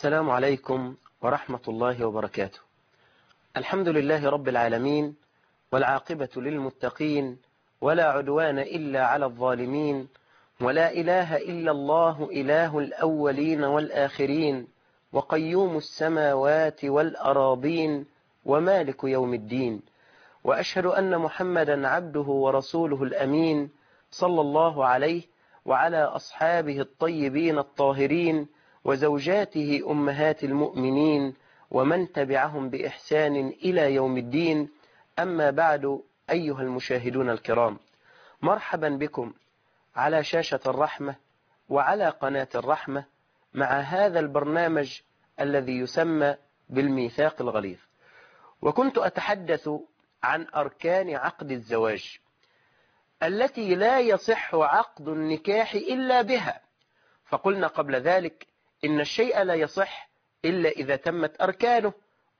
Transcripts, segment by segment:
السلام عليكم ورحمة الله وبركاته. الحمد لله رب العالمين والعاقبة للمتقين ولا عدوان إلا على الظالمين ولا إله إلا الله إله الأولين والآخرين وقيوم السماوات والأراضين ومالك يوم الدين. وأشهد أن محمدا عبده ورسوله الأمين صلى الله عليه وعلى أصحابه الطيبين الطاهرين وزوجاته أمهات المؤمنين ومن تبعهم بإحسان إلى يوم الدين. أما بعد أيها المشاهدون الكرام مرحبا بكم على شاشة الرحمة وعلى قناة الرحمة مع هذا البرنامج الذي يسمى بالميثاق الغليظ. وكنت أتحدث عن أركان عقد الزواج التي لا يصح عقد النكاح إلا بها فقلنا قبل ذلك إن الشيء لا يصح إلا إذا تمت أركانه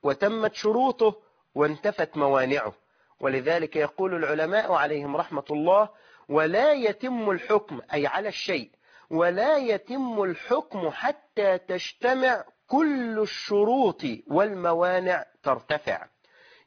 وتمت شروطه وانتفت موانعه. ولذلك يقول العلماء عليهم رحمة الله ولا يتم الحكم أي على الشيء ولا يتم الحكم حتى تجتمع كل الشروط والموانع ترتفع.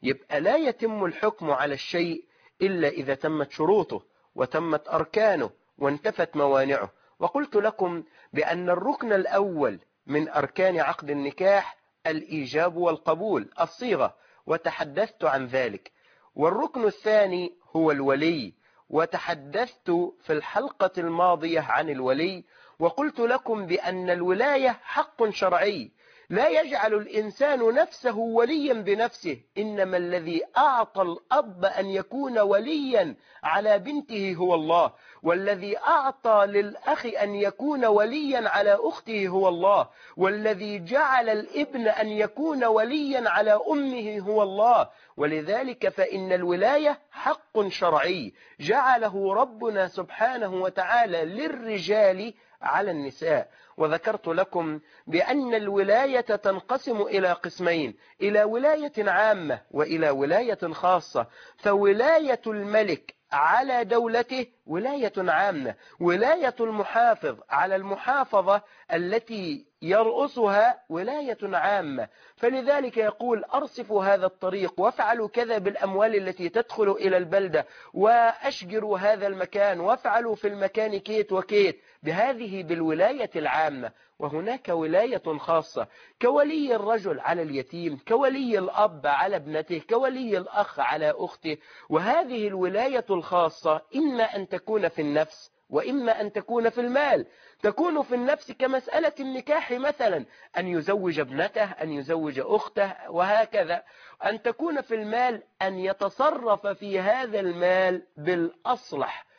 يبقى لا يتم الحكم على الشيء إلا إذا تمت شروطه وتمت أركانه وانتفت موانعه. وقلت لكم بأن الركن الأول من أركان عقد النكاح الإيجاب والقبول الصيغة وتحدثت عن ذلك. والركن الثاني هو الولي وتحدثت في الحلقة الماضية عن الولي وقلت لكم بأن الولاية حق شرعي لا يجعل الإنسان نفسه وليا بنفسه. إنما الذي أعطى الأب أن يكون وليا على بنته هو الله. والذي أعطى للأخ أن يكون وليا على أخته هو الله. والذي جعل الابن أن يكون وليا على أمه هو الله. ولذلك فإن الولاية حق شرعي. جعله ربنا سبحانه وتعالى للرجال على النساء. وذكرت لكم بأن الولاية تنقسم إلى قسمين إلى ولاية عامة وإلى ولاية خاصة. فولاية الملك على دولته ولاية عامة ولاية المحافظ على المحافظة التي يرأسها ولاية عامة. فلذلك يقول أرصفوا هذا الطريق وافعلوا كذا بالأموال التي تدخل إلى البلدة وأشجروا هذا المكان وافعلوا في المكان كيت وكيت. بهذه بالولاية العامة وهناك ولاية خاصة. كولي الرجل على اليتيم كولي الأب على ابنته كولي الأخ على أخته. وهذه الولاية الخاصة إما أن تكون في النفس وإما أن تكون في المال. تكون في النفس كمسألة النكاح مثلا أن يزوج ابنته أن يزوج أخته وهكذا. أن تكون في المال أن يتصرف في هذا المال بالأصلح.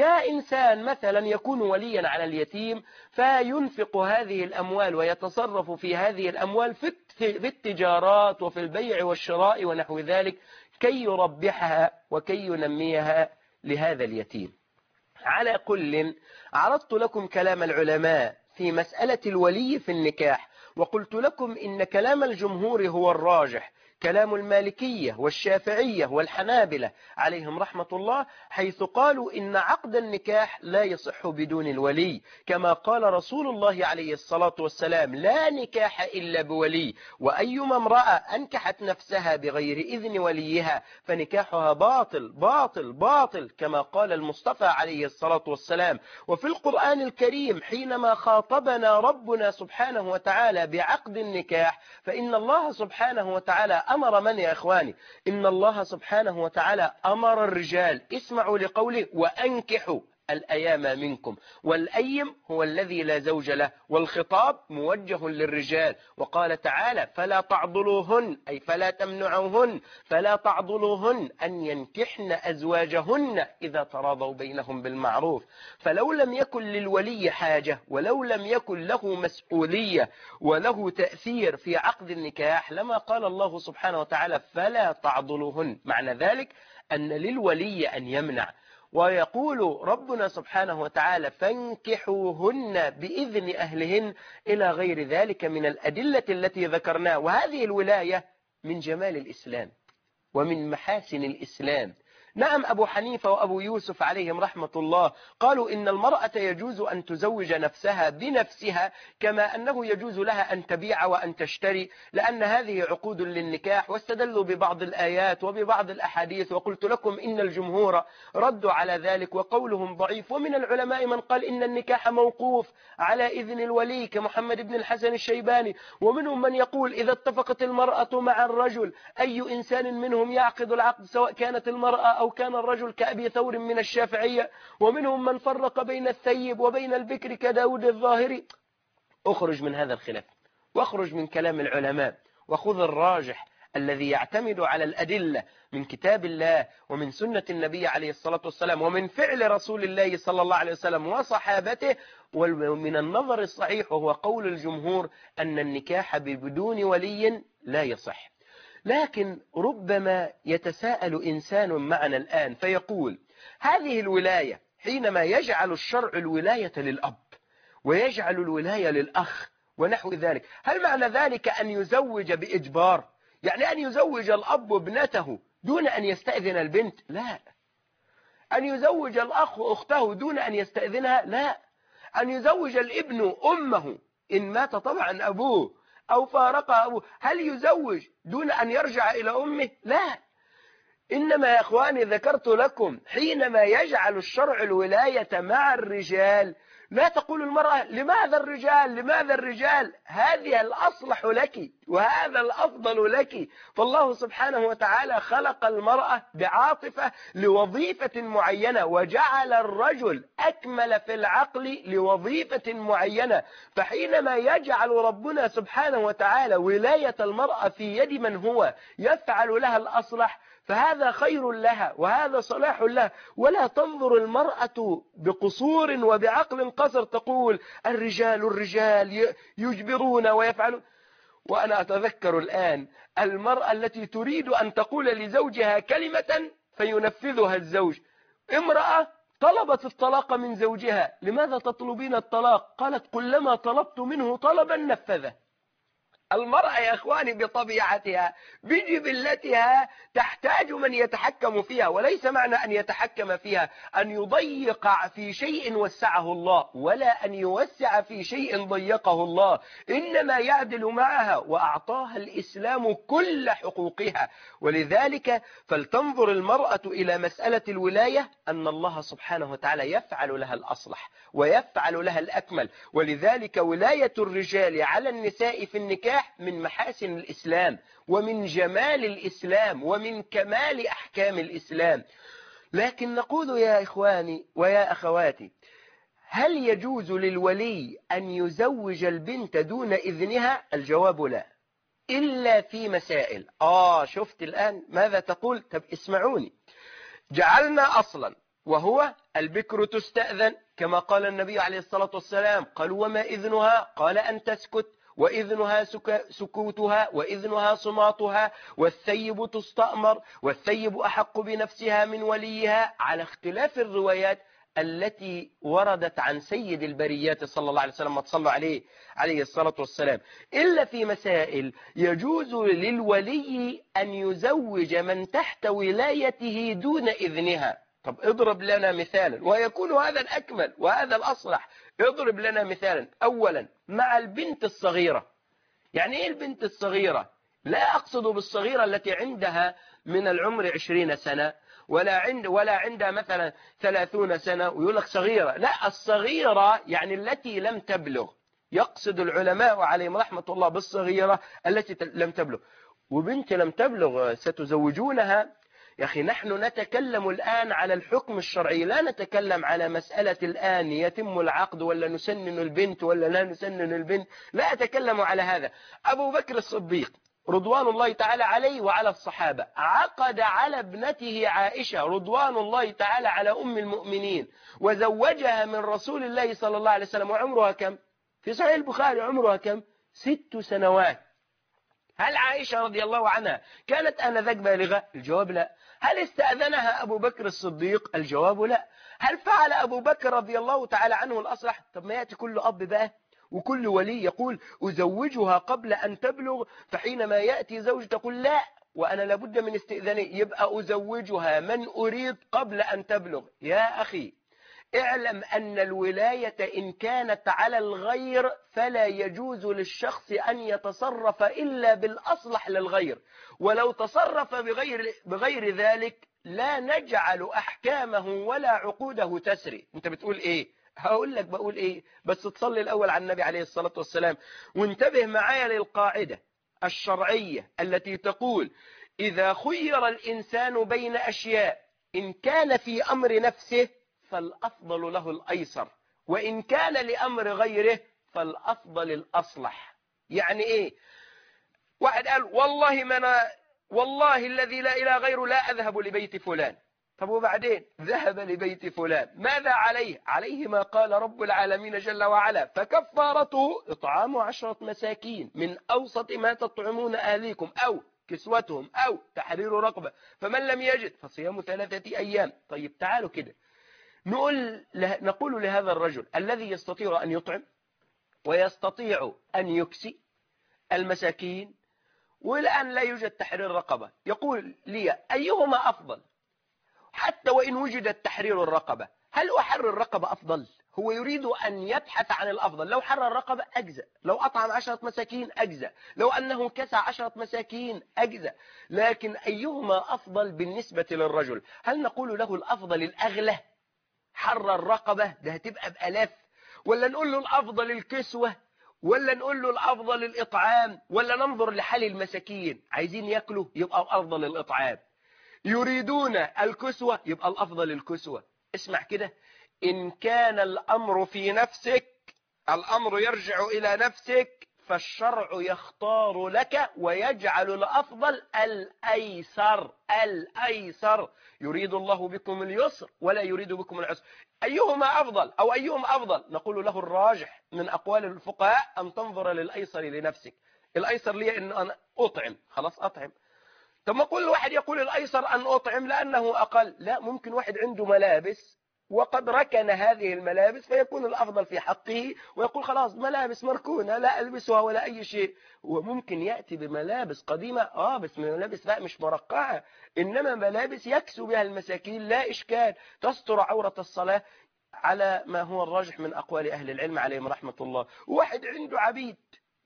كإنسان مثلا يكون وليا على اليتيم فينفق هذه الأموال ويتصرف في هذه الأموال في التجارات وفي البيع والشراء ونحو ذلك كي يربحها وكي ينميها لهذا اليتيم. على كل عرضت لكم كلام العلماء في مسألة الولي في النكاح وقلت لكم إن كلام الجمهور هو الراجح. كلام المالكية والشافعية والحنابلة عليهم رحمة الله حيث قالوا إن عقد النكاح لا يصح بدون الولي. كما قال رسول الله عليه الصلاة والسلام لا نكاح إلا بولي. وأيما امرأة أنكحت نفسها بغير إذن وليها فنكاحها باطل باطل باطل كما قال المصطفى عليه الصلاة والسلام. وفي القرآن الكريم حينما خاطبنا ربنا سبحانه وتعالى بعقد النكاح فإن الله سبحانه وتعالى أمر من يا إخواني؟ إن الله سبحانه وتعالى أمر الرجال. اسمعوا لقوله وأنكحوا. الأيام منكم. والأيم هو الذي لا زوج له والخطاب موجه للرجال. وقال تعالى فلا تعضلوهن أي فلا تمنعوهن فلا تعضلوهن أن ينكحن أزواجهن إذا تراضوا بينهم بالمعروف. فلو لم يكن للولي حاجة ولو لم يكن له مسؤولية وله تأثير في عقد النكاح لما قال الله سبحانه وتعالى فلا تعضلوهن. معنى ذلك أن للولي أن يمنع. ويقول ربنا سبحانه وتعالى فانكحوهن بإذن أهلهن إلى غير ذلك من الأدلة التي ذكرناها. وهذه الولاية من جمال الإسلام ومن محاسن الإسلام. نعم أبو حنيفة وأبو يوسف عليهم رحمة الله قالوا إن المرأة يجوز أن تزوج نفسها بنفسها كما أنه يجوز لها أن تبيع وأن تشتري لأن هذه عقود للنكاح واستدلوا ببعض الآيات وببعض الأحاديث وقلت لكم إن الجمهور ردوا على ذلك وقولهم ضعيف. ومن العلماء من قال إن النكاح موقوف على إذن الولي كمحمد بن الحسن الشيباني. ومنهم من يقول إذا اتفقت المرأة مع الرجل أي إنسان منهم يعقد العقد سواء كانت المرأة أو كان الرجل كأبي ثور من الشافعية ومنهم من فرق بين الثيب وبين البكر كداود الظاهري. اخرج من هذا الخلاف واخرج من كلام العلماء وخذ الراجح الذي يعتمد على الأدلة من كتاب الله ومن سنة النبي عليه الصلاة والسلام ومن فعل رسول الله صلى الله عليه وسلم وصحابته. ومن النظر الصحيح وهو قول الجمهور أن النكاح بدون ولي لا يصح. لكن ربما يتساءل إنسان معنا الآن فيقول هذه الولاية حينما يجعل الشرع الولاية للأب ويجعل الولاية للأخ ونحو ذلك هل معنى ذلك أن يزوج بإجبار؟ يعني أن يزوج الأب ابنته دون أن يستأذن البنت؟ لا. أن يزوج الأخ أخته دون أن يستأذنها؟ لا. أن يزوج الابن أمه إن مات طبعا أبوه أو فارق أبوه. هل يزوج دون أن يرجع إلى أمه؟ لا. إنما يا أخواني ذكرت لكم حينما يجعل الشرع الولاية مع الرجال لا تقول المرأة لماذا الرجال؟ لماذا الرجال؟ هذه الأصلح لك وهذا الأفضل لك. فالله سبحانه وتعالى خلق المرأة بعاطفة لوظيفة معينة وجعل الرجل أكمل في العقل لوظيفة معينة. فحينما يجعل ربنا سبحانه وتعالى ولاية المرأة في يد من هو يفعل لها الأصلح فهذا خير لها وهذا صلاح لها. ولا تنظر المرأة بقصور وبعقل قصر تقول الرجال الرجال يجبرون ويفعلون. وأنا أتذكر الآن المرأة التي تريد أن تقول لزوجها كلمة فينفذها الزوج. امرأة طلبت الطلاق من زوجها. لماذا تطلبين الطلاق؟ قالت كلما طلبت منه طلبا نفذه. المرأة يا أخواني بطبيعتها بجبلتها تحتاج من يتحكم فيها وليس معنى أن يتحكم فيها أن يضيق في شيء وسعه الله ولا أن يوسع في شيء ضيقه الله إنما يعدل معها وأعطاها الإسلام كل حقوقها. ولذلك فلتنظر المرأة إلى مسألة الولاية أن الله سبحانه وتعالى يفعل لها الأصلح ويفعل لها الأكمل. ولذلك ولاية الرجال على النساء في النكاح من محاسن الإسلام ومن جمال الإسلام ومن كمال أحكام الإسلام. لكن نقول يا إخواني ويا أخواتي هل يجوز للولي أن يزوج البنت دون إذنها؟ الجواب لا. إلا في مسائل. آه شفت الآن ماذا تقول؟ طب اسمعوني. جعلنا أصلا وهو البكر تستأذن كما قال النبي عليه الصلاة والسلام قال وما إذنها؟ قال أن تسكت. وإذنها سكوتها وإذنها صماتها والثيب تستأمر والثيب أحق بنفسها من وليها على اختلاف الروايات التي وردت عن سيد البريات صلى الله عليه وسلم تصلوا عليه عليه الصلاة والسلام. إلا في مسائل يجوز للولي أن يزوج من تحت ولايته دون إذنها. طب اضرب لنا مثالا ويكون هذا الأكمل وهذا الأصلح. اضرب لنا مثالا. أولا مع البنت الصغيرة. يعني إيه البنت الصغيرة؟ لا أقصد بالصغيرة التي عندها من العمر عشرين سنة ولا عند ولا عندها مثلا ثلاثون سنة ويقول لك صغيرة. لا الصغيرة يعني التي لم تبلغ. يقصد العلماء عليهم رحمة الله بالصغيرة التي لم تبلغ. وبنت لم تبلغ ستزوجونها؟ يا أخي نحن نتكلم الآن على الحكم الشرعي لا نتكلم على مسألة الآن يتم العقد ولا نسنن البنت ولا لا نسنن البنت لا أتكلم على هذا. أبو بكر الصديق رضوان الله تعالى عليه وعلى الصحابة عقد على ابنته عائشة رضوان الله تعالى على أم المؤمنين وزوجها من رسول الله صلى الله عليه وسلم وعمرها كم؟ في صحيح البخاري عمرها كم؟ ست سنوات. هل عائشة رضي الله عنها كانت آنذاك بالغة؟ الجواب لا. هل استأذنها أبو بكر الصديق؟ الجواب لا. هل فعل أبو بكر رضي الله تعالى عنه الأصلح؟ طب ما يأتي كل أب بقى وكل ولي يقول أزوجها قبل أن تبلغ فحينما يأتي زوج تقول لا وأنا لابد من استئذانه يبقى أزوجها من أريد قبل أن تبلغ. يا أخي اعلم أن الولاية إن كانت على الغير فلا يجوز للشخص أن يتصرف إلا بالأصلح للغير. ولو تصرف بغير, بغير ذلك لا نجعل أحكامه ولا عقوده تسري. أنت بتقول إيه؟ هقول لك بقول إيه؟ بس تصلي الأول على النبي عليه الصلاة والسلام. وانتبه معايا للقاعدة الشرعية التي تقول إذا خير الإنسان بين أشياء إن كان في أمر نفسه فالأفضل له الأيسر. وإن كان لأمر غيره فالأفضل الأصلح. يعني إيه؟ واحد قال والله ما أنا والله الذي لا إله غيره لا أذهب لبيت فلان. طب وبعدين؟ ذهب لبيت فلان. ماذا عليه؟ عليه ما قال رب العالمين جل وعلا. فكفارته إطعام عشرة مساكين من أوسط ما تطعمون أهليكم أو كسوتهم أو تحرير رقبة. فمن لم يجد فصيام ثلاثة أيام. طيب تعالوا كده. نقول, له نقول لهذا الرجل الذي يستطيع أن يطعم ويستطيع أن يكسي المساكين والآن لا يوجد تحرير رقبة. يقول لي أيهما أفضل؟ حتى وإن وجدت تحرير الرقبة هل أحرر الرقبة أفضل؟ هو يريد أن يبحث عن الأفضل. لو حرر الرقبة أجزأ. لو أطعم عشرة مساكين أجزأ. لو أنه كسى عشرة مساكين أجزأ. لكن أيهما أفضل بالنسبة للرجل؟ هل نقول له الأفضل الأغلى؟ حرر الرقبة ده هتبقى بألاف. ولا نقول له الأفضل الكسوة ولا نقول له الأفضل الإطعام ولا ننظر لحال المساكين. عايزين يأكلوا يبقى الأفضل الإطعام. يريدون الكسوة يبقى الأفضل الكسوة. اسمع كده. إن كان الأمر في نفسك الأمر يرجع إلى نفسك فالشرع يختار لك ويجعل الأفضل الأيسر الأيسر. يريد الله بكم اليسر ولا يريد بكم العسر. أيهما أفضل أو أيهم أفضل؟ نقول له الراجح من أقوال الفقهاء أن تنظر للأيسر لنفسك. الأيسر لي أن أنا أطعم. خلاص أطعم. طب ما كل واحد يقول الأيسر أن أطعم لأنه أقل. لا ممكن واحد عنده ملابس وقد ركن هذه الملابس فيكون الأفضل في حقه ويقول خلاص ملابس مركونة لا ألبسها ولا أي شيء. وممكن يأتي بملابس قديمة آه بس ملابس بقى مش مرقعة إنما ملابس يكسو بها المساكين لا إشكال. تستر عورة الصلاة على ما هو الراجح من أقوال أهل العلم عليهم رحمة الله. واحد عنده عبيد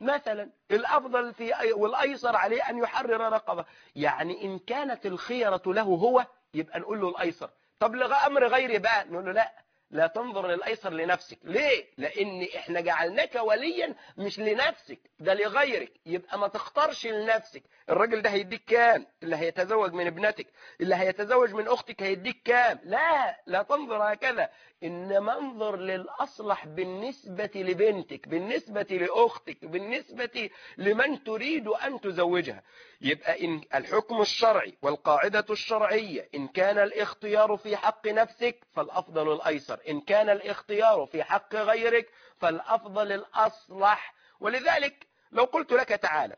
مثلا الأفضل في والأيسر عليه أن يحرر رقبة. يعني إن كانت الخيرة له هو يبقى نقول له الأيسر. طب لغا أمر غيري بقى نقول له لا لا تنظر للأيسر لنفسك. ليه؟ لأن إحنا جعلناك وليا مش لنفسك ده لغيرك. يبقى ما تختارش لنفسك. الراجل ده هيديك كام؟ اللي هيتزوج من ابنتك اللي هيتزوج من أختك هيديك كام؟ لا لا تنظر هكذا. إنما انظر للأصلح بالنسبة لبنتك بالنسبة لأختك بالنسبة لمن تريد أن تزوجها. يبقى إن الحكم الشرعي والقاعدة الشرعية إن كان الاختيار في حق نفسك فالأفضل الأيسر إن كان الاختيار في حق غيرك فالأفضل الأصلح. ولذلك لو قلت لك تعالى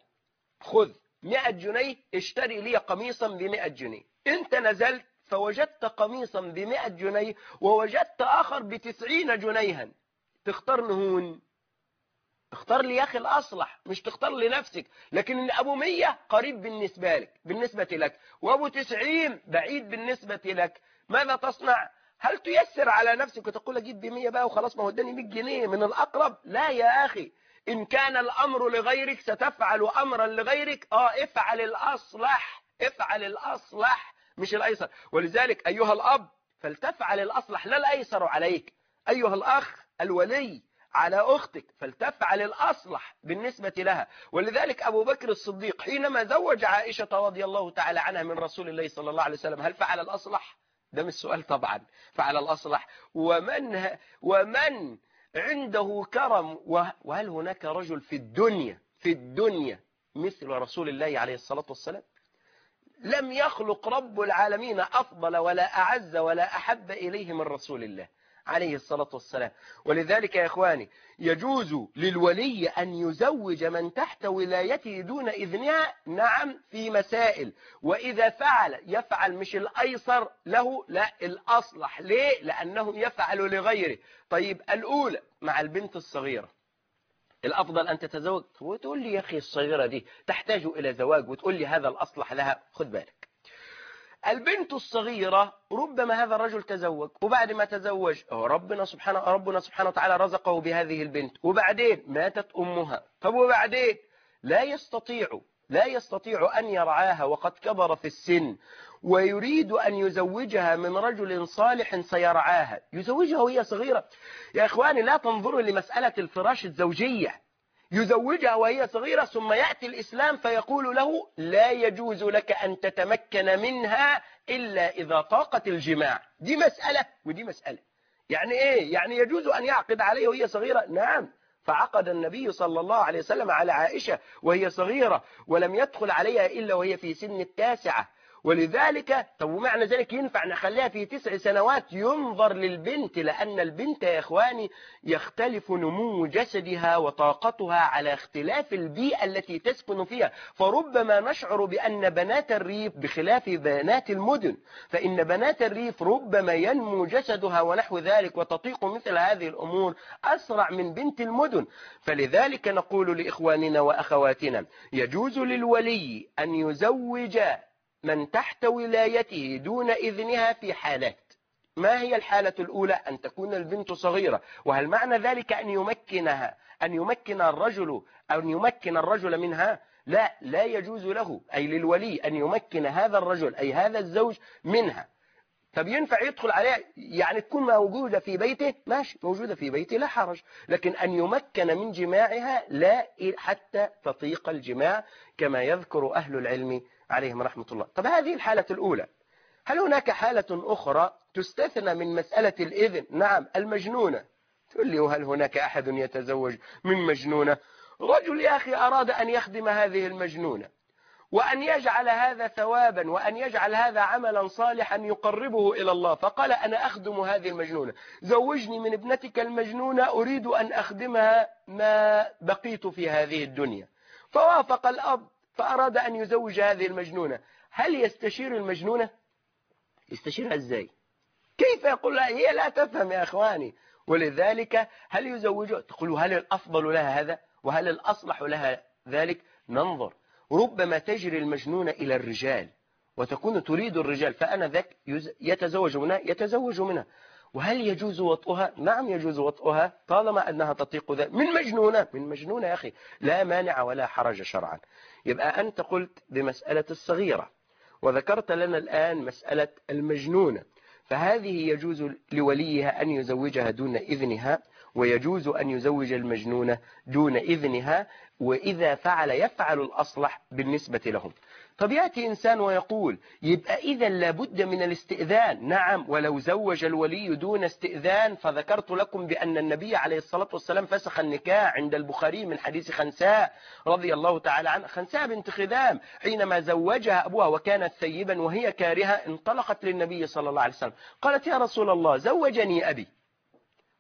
خذ 100 جنيه اشتري لي قميصا ب 100 جنيه. إنت نزلت فوجدت قميصا ب 100 جنيه ووجدت آخر ب 90 جنيها. تختار نهون. اختار لي يا أخي الأصلح مش تختار لنفسك لكن أبو 100 قريب بالنسبة لك بالنسبة لك. وأبو 90 بعيد بالنسبة لك. ماذا تصنع؟ هل تيسر على نفسك وتقول أجيب ب 100 بقى وخلاص ما هو اداني 100 جنيه من الأقرب؟ لا يا أخي. إن كان الأمر لغيرك ستفعل أمرا لغيرك. آه افعل الأصلح افعل الأصلح. مش الأيسر. ولذلك أيها الأب فلتفعل الأصلح لا الأيسر عليك. أيها الأخ الولي على أختك فلتفعل الأصلح بالنسبة لها. ولذلك أبو بكر الصديق حينما زوج عائشة رضي الله تعالى عنها من رسول الله صلى الله عليه وسلم هل فعل الأصلح؟ ده مش سؤال طبعا. فعل الأصلح. ومن, ومن عنده كرم وهل هناك رجل في الدنيا في الدنيا مثل رسول الله عليه الصلاة والسلام؟ لم يخلق رب العالمين أفضل ولا أعز ولا أحب إليه من رسول الله عليه الصلاة والسلام. ولذلك يا إخواني يجوز للولي أن يزوج من تحت ولايته دون إذنها نعم في مسائل. وإذا فعل يفعل مش الأيسر له لا الأصلح. ليه؟ لأنه يفعل لغيره. طيب الأولى مع البنت الصغيرة. الأفضل أن تتزوج. وتقول لي يا أخي الصغيرة دي تحتاج إلى زواج وتقول لي هذا الأصلح لها خذ بالك. البنت الصغيرة ربما هذا الرجل تزوج وبعد ما تزوج ربنا سبحانه ربنا سبحانه وتعالى رزقه بهذه البنت. وبعدين ماتت أمها. طب وبعدين؟ لا يستطيع لا يستطيع أن يرعاها وقد كبر في السن ويريد أن يزوجها من رجل صالح سيرعاها. يزوجها وهي صغيرة. يا إخواني لا تنظروا لمسألة الفراش الزوجية. يزوجها وهي صغيرة ثم يأتي الإسلام فيقول له لا يجوز لك أن تتمكن منها إلا إذا طاقت الجماع. دي مسألة ودي مسألة. يعني إيه؟ يعني يجوز أن يعقد عليها وهي صغيرة؟ نعم. فعقد النبي صلى الله عليه وسلم على عائشة وهي صغيرة ولم يدخل عليها إلا وهي في سن التاسعة. ولذلك طب ومعنى ذلك ينفع نخليها في تسع سنوات؟ ينظر للبنت لأن البنت يا إخواني يختلف نمو جسدها وطاقتها على اختلاف البيئة التي تسكن فيها. فربما نشعر بأن بنات الريف بخلاف بنات المدن. فإن بنات الريف ربما ينمو جسدها ونحو ذلك وتطيق مثل هذه الأمور أسرع من بنت المدن. فلذلك نقول لإخواننا وأخواتنا يجوز للولي أن يزوج من تحت ولايته دون إذنها في حالات. ما هي الحالة الأولى؟ أن تكون البنت صغيرة. وهل معنى ذلك أن يمكنها أن يمكن الرجل أن يمكن الرجل منها؟ لا لا يجوز له أي للولي أن يمكن هذا الرجل أي هذا الزوج منها. طب ينفع يدخل عليها؟ يعني تكون موجودة في بيته؟ ماشي موجودة في بيته لا حرج. لكن أن يمكن من جماعها لا حتى تطيق الجماع كما يذكر أهل العلم عليهم رحمة الله. طب هذه الحالة الأولى. هل هناك حالة أخرى تستثنى من مسألة الإذن؟ نعم المجنونة. تقول لي وهل هناك أحد يتزوج من مجنونة؟ رجل يا أخي أراد أن يخدم هذه المجنونة وأن يجعل هذا ثوابا وأن يجعل هذا عملا صالحا يقربه إلى الله. فقال أنا أخدم هذه المجنونة. زوجني من ابنتك المجنونة أريد أن أخدمها ما بقيت في هذه الدنيا. فوافق الأب فأراد أن يزوج هذه المجنونة. هل يستشير المجنونة؟ يستشيرها إزاي؟ كيف يقول لها؟ هي لا تفهم يا أخواني. ولذلك هل يزوجها تقول هل الأفضل لها هذا؟ وهل الأصلح لها ذلك؟ ننظر. ربما تجري المجنونة إلى الرجال وتكون تريد الرجال فأنا ذاك يتزوج منها يتزوج منها. وهل يجوز وطئها؟ نعم يجوز وطئها طالما أنها تطيق ذلك من مجنونة من مجنونة يا أخي لا مانع ولا حرج شرعا. يبقى أنت قلت بمسألة الصغيرة وذكرت لنا الآن مسألة المجنونة. فهذه يجوز لوليها أن يزوجها دون إذنها ويجوز أن يزوج المجنونة دون إذنها وإذا فعل يفعل الأصلح بالنسبة لهم. طب يأتي إنسان ويقول يبقى إذا لابد من الاستئذان. نعم ولو زوج الولي دون استئذان فذكرت لكم بأن النبي عليه الصلاة والسلام فسخ النكاح عند البخاري من حديث خنساء رضي الله تعالى عنها خنساء بنت خذام حينما زوجها أبوها وكانت ثيبا وهي كارهة انطلقت للنبي صلى الله عليه وسلم. قالت يا رسول الله زوجني أبي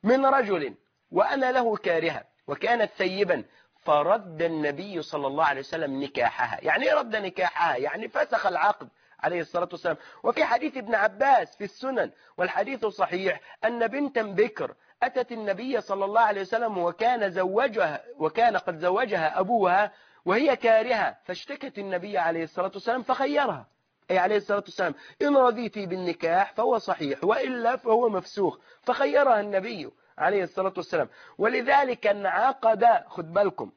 من رجل وأنا له كارهة وكانت ثيبا فرد النبي صلى الله عليه وسلم نكاحها. يعني إيه رد نكاحها؟ يعني فسخ العقد عليه الصلاة والسلام. وفي حديث ابن عباس في السنن والحديث صحيح أن بنتا بكر أتت النبي صلى الله عليه وسلم وكان زوجها وكان قد زوجها أبوها وهي كارهة فاشتكت النبي عليه الصلاة والسلام فخيرها. أي عليه الصلاة والسلام إن رضيتي بالنكاح فهو صحيح وإلا فهو مفسوخ فخيرها النبي. عليه الصلاة والسلام. ولذلك انعقد خد بالكم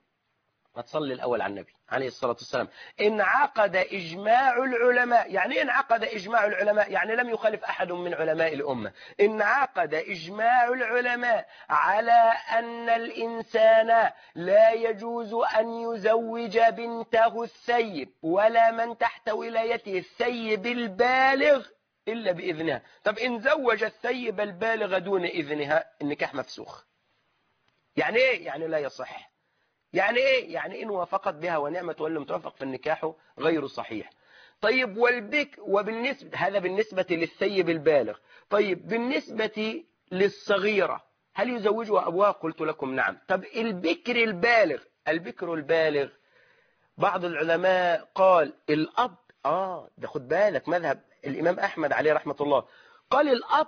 هتصلي الأول على النبي عليه الصلاة والسلام. انعقد إجماع العلماء يعني إيه انعقد إجماع العلماء؟ يعني لم يخالف أحد من علماء الأمة. انعقد إجماع العلماء على أن الإنسان لا يجوز أن يزوج بنته الثيب ولا من تحت ولايته الثيب البالغ. إلا بإذنها. طب إن زوج الثيب البالغ دون إذنها النكاح مفسوخ. يعني إيه؟ يعني لا يصح. يعني إيه؟ يعني إن وافقت بها ونعمة ولم توافق فالنكاح غير صحيح. طيب والبك وبالنسبة هذا بالنسبة للثيب البالغ. طيب بالنسبة للصغيرة هل يزوجها أبوها؟ قلت لكم نعم. طب البكر البالغ البكر البالغ بعض العلماء قال الأب آه ده خد بالك مذهب الإمام أحمد عليه رحمة الله. قال الأب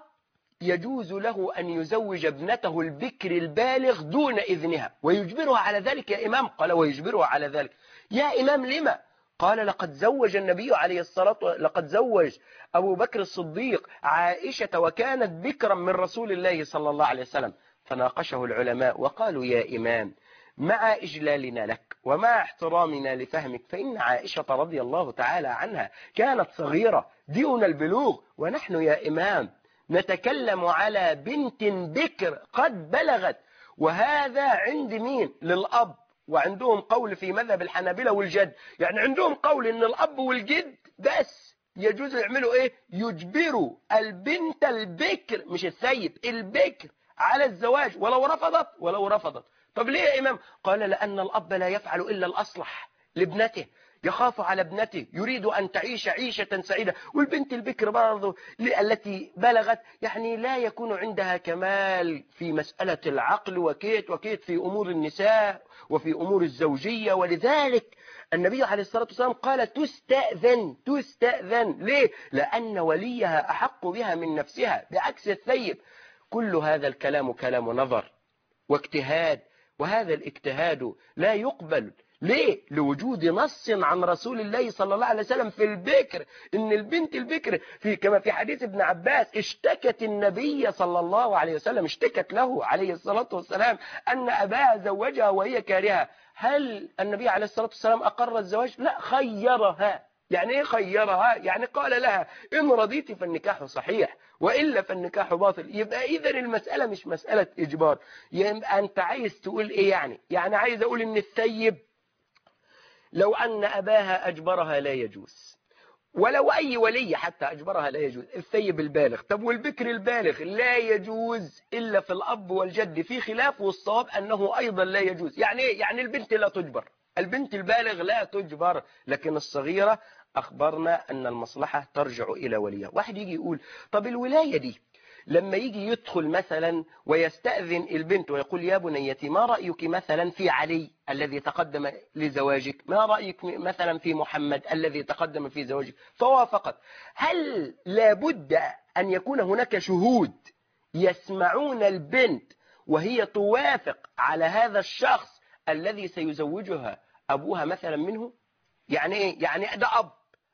يجوز له أن يزوج ابنته البكر البالغ دون إذنها. ويجبرها على ذلك يا إمام؟ قال ويجبرها على ذلك. يا إمام لما قال لقد زوج النبي عليه الصلاة لقد زوج أبو بكر الصديق عائشة وكانت بكرا من رسول الله صلى الله عليه وسلم. فناقشه العلماء وقالوا يا إمام مع إجلالنا لك ومع احترامنا لفهمك فإن عائشة رضي الله تعالى عنها كانت صغيرة دون البلوغ ونحن يا إمام. نتكلم على بنت بكر قد بلغت وهذا عند مين؟ للأب. وعندهم قول في مذهب الحنابلة والجد. يعني عندهم قول إن الأب والجد بس يجوز يعملوا إيه؟ يجبروا البنت البكر مش الثيب البكر على الزواج. ولو رفضت ولو رفضت. طب ليه يا إمام؟ قال لأن الأب لا يفعل إلا الأصلح لابنته. يخاف على ابنته يريد أن تعيش عيشة سعيدة. والبنت البكر برضه التي بلغت يعني لا يكون عندها كمال في مسألة العقل وكيت وكيت في أمور النساء وفي أمور الزوجية. ولذلك النبي عليه الصلاة والسلام قال تستأذن تستأذن. ليه؟ لأن وليها أحق بها من نفسها بعكس الثيب. كل هذا الكلام كلام نظر واجتهاد وهذا الاجتهاد لا يقبل ليه؟ لوجود نص عن رسول الله صلى الله عليه وسلم في البكر. إن البنت البكر في كما في حديث ابن عباس اشتكت النبي صلى الله عليه وسلم اشتكت له عليه الصلاة والسلام أن أباها زوجها وهي كارهة. هل النبي عليه الصلاة والسلام أقر الزواج؟ لا خيرها. يعني إيه خيرها؟ يعني قال لها إن رضيت فالنكاح صحيح وإلا فالنكاح باطل. يبقى إذا المسألة مش مسألة إجبار. يبقى أنت عايز تقول إيه يعني؟ يعني عايز أقول إن الثيب لو أن أباها أجبرها لا يجوز. ولو أي ولي حتى أجبرها لا يجوز. الثيب البالغ. طب والبكر البالغ؟ لا يجوز إلا في الأب والجد. في خلاف والصواب أنه أيضا لا يجوز. يعني إيه؟ يعني البنت لا تجبر. البنت البالغ لا تجبر. لكن الصغيرة أخبرنا أن المصلحة ترجع إلى وليها. واحد يجي يقول طب الولاية دي لما يجي يدخل مثلا ويستأذن البنت ويقول يا بنيتي ما رأيك مثلا في علي الذي تقدم لزواجك؟ ما رأيك مثلا في محمد الذي تقدم في زواجك؟ فوافقت. هل لابد أن يكون هناك شهود يسمعون البنت وهي توافق على هذا الشخص الذي سيزوجها أبوها مثلا منه؟ يعني إيه؟ يعني ده أب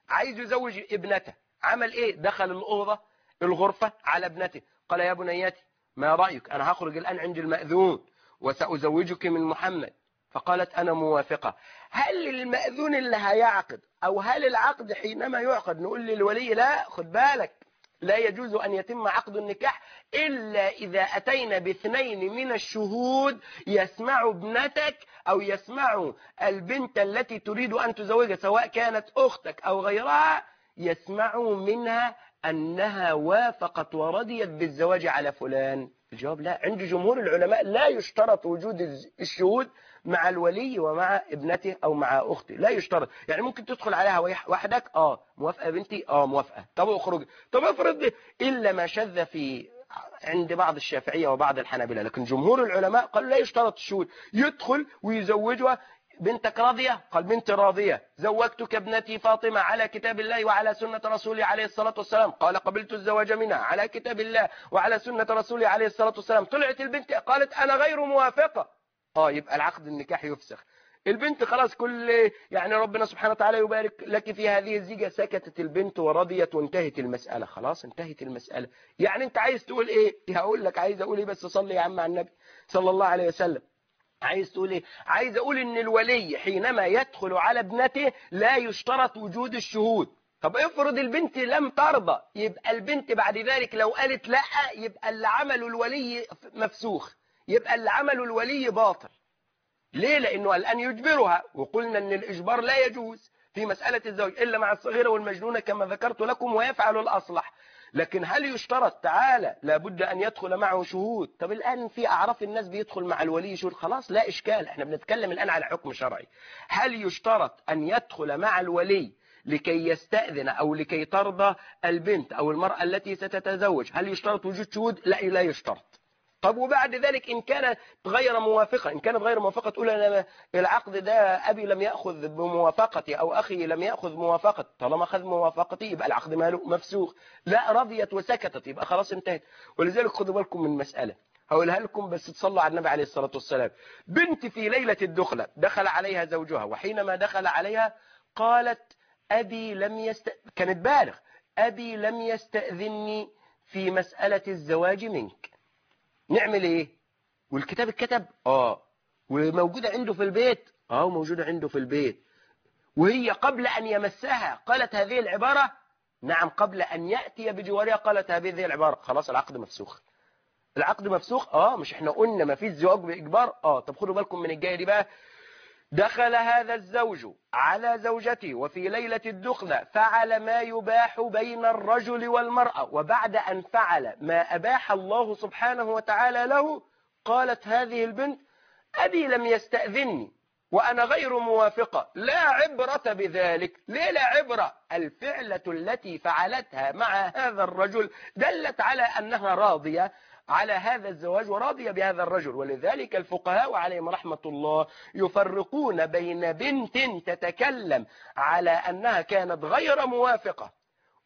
عايز يزوج ابنته. عمل إيه؟ دخل الأوضة الغرفة على ابنته. قال يا بنيتي ما رأيك؟ أنا هخرج الآن عند المأذون وسأزوجك من محمد. فقالت أنا موافقة. هل المأذون اللي هيعقد أو هل العقد حينما يعقد؟ نقول للولي لا خد بالك. لا يجوز أن يتم عقد النكاح إلا إذا أتينا باثنين من الشهود يسمع ابنتك أو يسمع البنت التي تريد أن تزوجها سواء كانت أختك أو غيرها يسمع منها أنها وافقت ورضيت بالزواج على فلان. الجواب لا. عند جمهور العلماء لا يشترط وجود الشهود مع الولي ومع ابنته أو مع أخته لا يشترط. يعني ممكن تدخل عليها وحدك؟ آه. موافقة بنتي؟ آه موافقة. طب اخرج. طب افرض إلا ما شذ في عند بعض الشافعية وبعض الحنابلة. لكن جمهور العلماء قالوا لا يشترط الشهود يدخل ويزوجها بنتك راضية؟ قال بنتي راضية. زوجتك ابنتي فاطمة على كتاب الله وعلى سنة رسوله عليه الصلاة والسلام. قال قبلت الزواج منها على كتاب الله وعلى سنة رسوله عليه الصلاة والسلام. طلعت البنت قالت أنا غير موافقة. آه يبقى العقد النكاح يفسخ. البنت خلاص كل يعني ربنا سبحانه وتعالى يبارك لك في هذه الزيجة. سكتت البنت ورضيت وانتهت المسألة. خلاص انتهت المسألة. يعني أنت عايز تقول إيه؟ هقول لك عايز أقول إيه؟ بس صلي يا عم على النبي صلى الله عليه وسلم. عايز تقول إيه؟ عايز أقول إن الولي حينما يدخل على ابنته لا يشترط وجود الشهود. طب افرض البنت لم ترضى يبقى البنت بعد ذلك لو قالت لا يبقى اللي عمله الولي مفسوخ. يبقى اللي عمله الولي باطل. ليه؟ لأنه الان يجبرها. وقلنا إن الإجبار لا يجوز في مسألة الزوج إلا مع الصغيرة والمجنونة كما ذكرت لكم ويفعل الأصلح. لكن هل يشترط تعالى لابد أن يدخل معه شهود؟ طب الآن في أعراف الناس بيدخل مع الولي شهود خلاص لا إشكال إحنا بنتكلم الآن على حكم شرعي. هل يشترط أن يدخل مع الولي لكي يستأذن أو لكي ترضى البنت أو المرأة التي ستتزوج؟ هل يشترط وجود شهود؟ لا لا يشترط. طب وبعد ذلك إن كانت غير موافقة إن كانت غير موافقة تقول أنا العقد ده أبي لم يأخذ بموافقتي أو أخي لم يأخذ موافقة طالما أخذ موافقتي يبقى العقد ماله مفسوخ. لا رضيت وسكتت يبقى خلاص انتهت. ولذلك خدوا بالكم من مسألة هقولها لكم بس تصلوا على النبي عليه الصلاة والسلام. بنت في ليلة الدخلة دخل عليها زوجها وحينما دخل عليها قالت أبي لم يست... كانت بالغ أبي لم يستأذني في مسألة الزواج منك. نعمل إيه؟ والكتاب اتكتب. آه. وموجودة عنده في البيت. آه موجودة عنده في البيت. وهي قبل أن يمسها قالت هذه العبارة؟ نعم قبل أن يأتي بجوارها قالت هذه العبارة. خلاص العقد مفسوخ. العقد مفسوخ؟ آه مش إحنا قلنا ما فيش زواج بإجبار؟ آه طب خدوا بالكم من الجاية دي بقى. دخل هذا الزوج على زوجته وفي ليلة الدخلة فعل ما يباح بين الرجل والمرأة وبعد أن فعل ما أباح الله سبحانه وتعالى له قالت هذه البنت أبي لم يستأذني وأنا غير موافقة لا عبرة بذلك ليه لا عبرة؟ الفعلة التي فعلتها مع هذا الرجل دلت على أنها راضية على هذا الزواج وراضية بهذا الرجل. ولذلك الفقهاء عليهم رحمة الله يفرقون بين بنت تتكلم على أنها كانت غير موافقة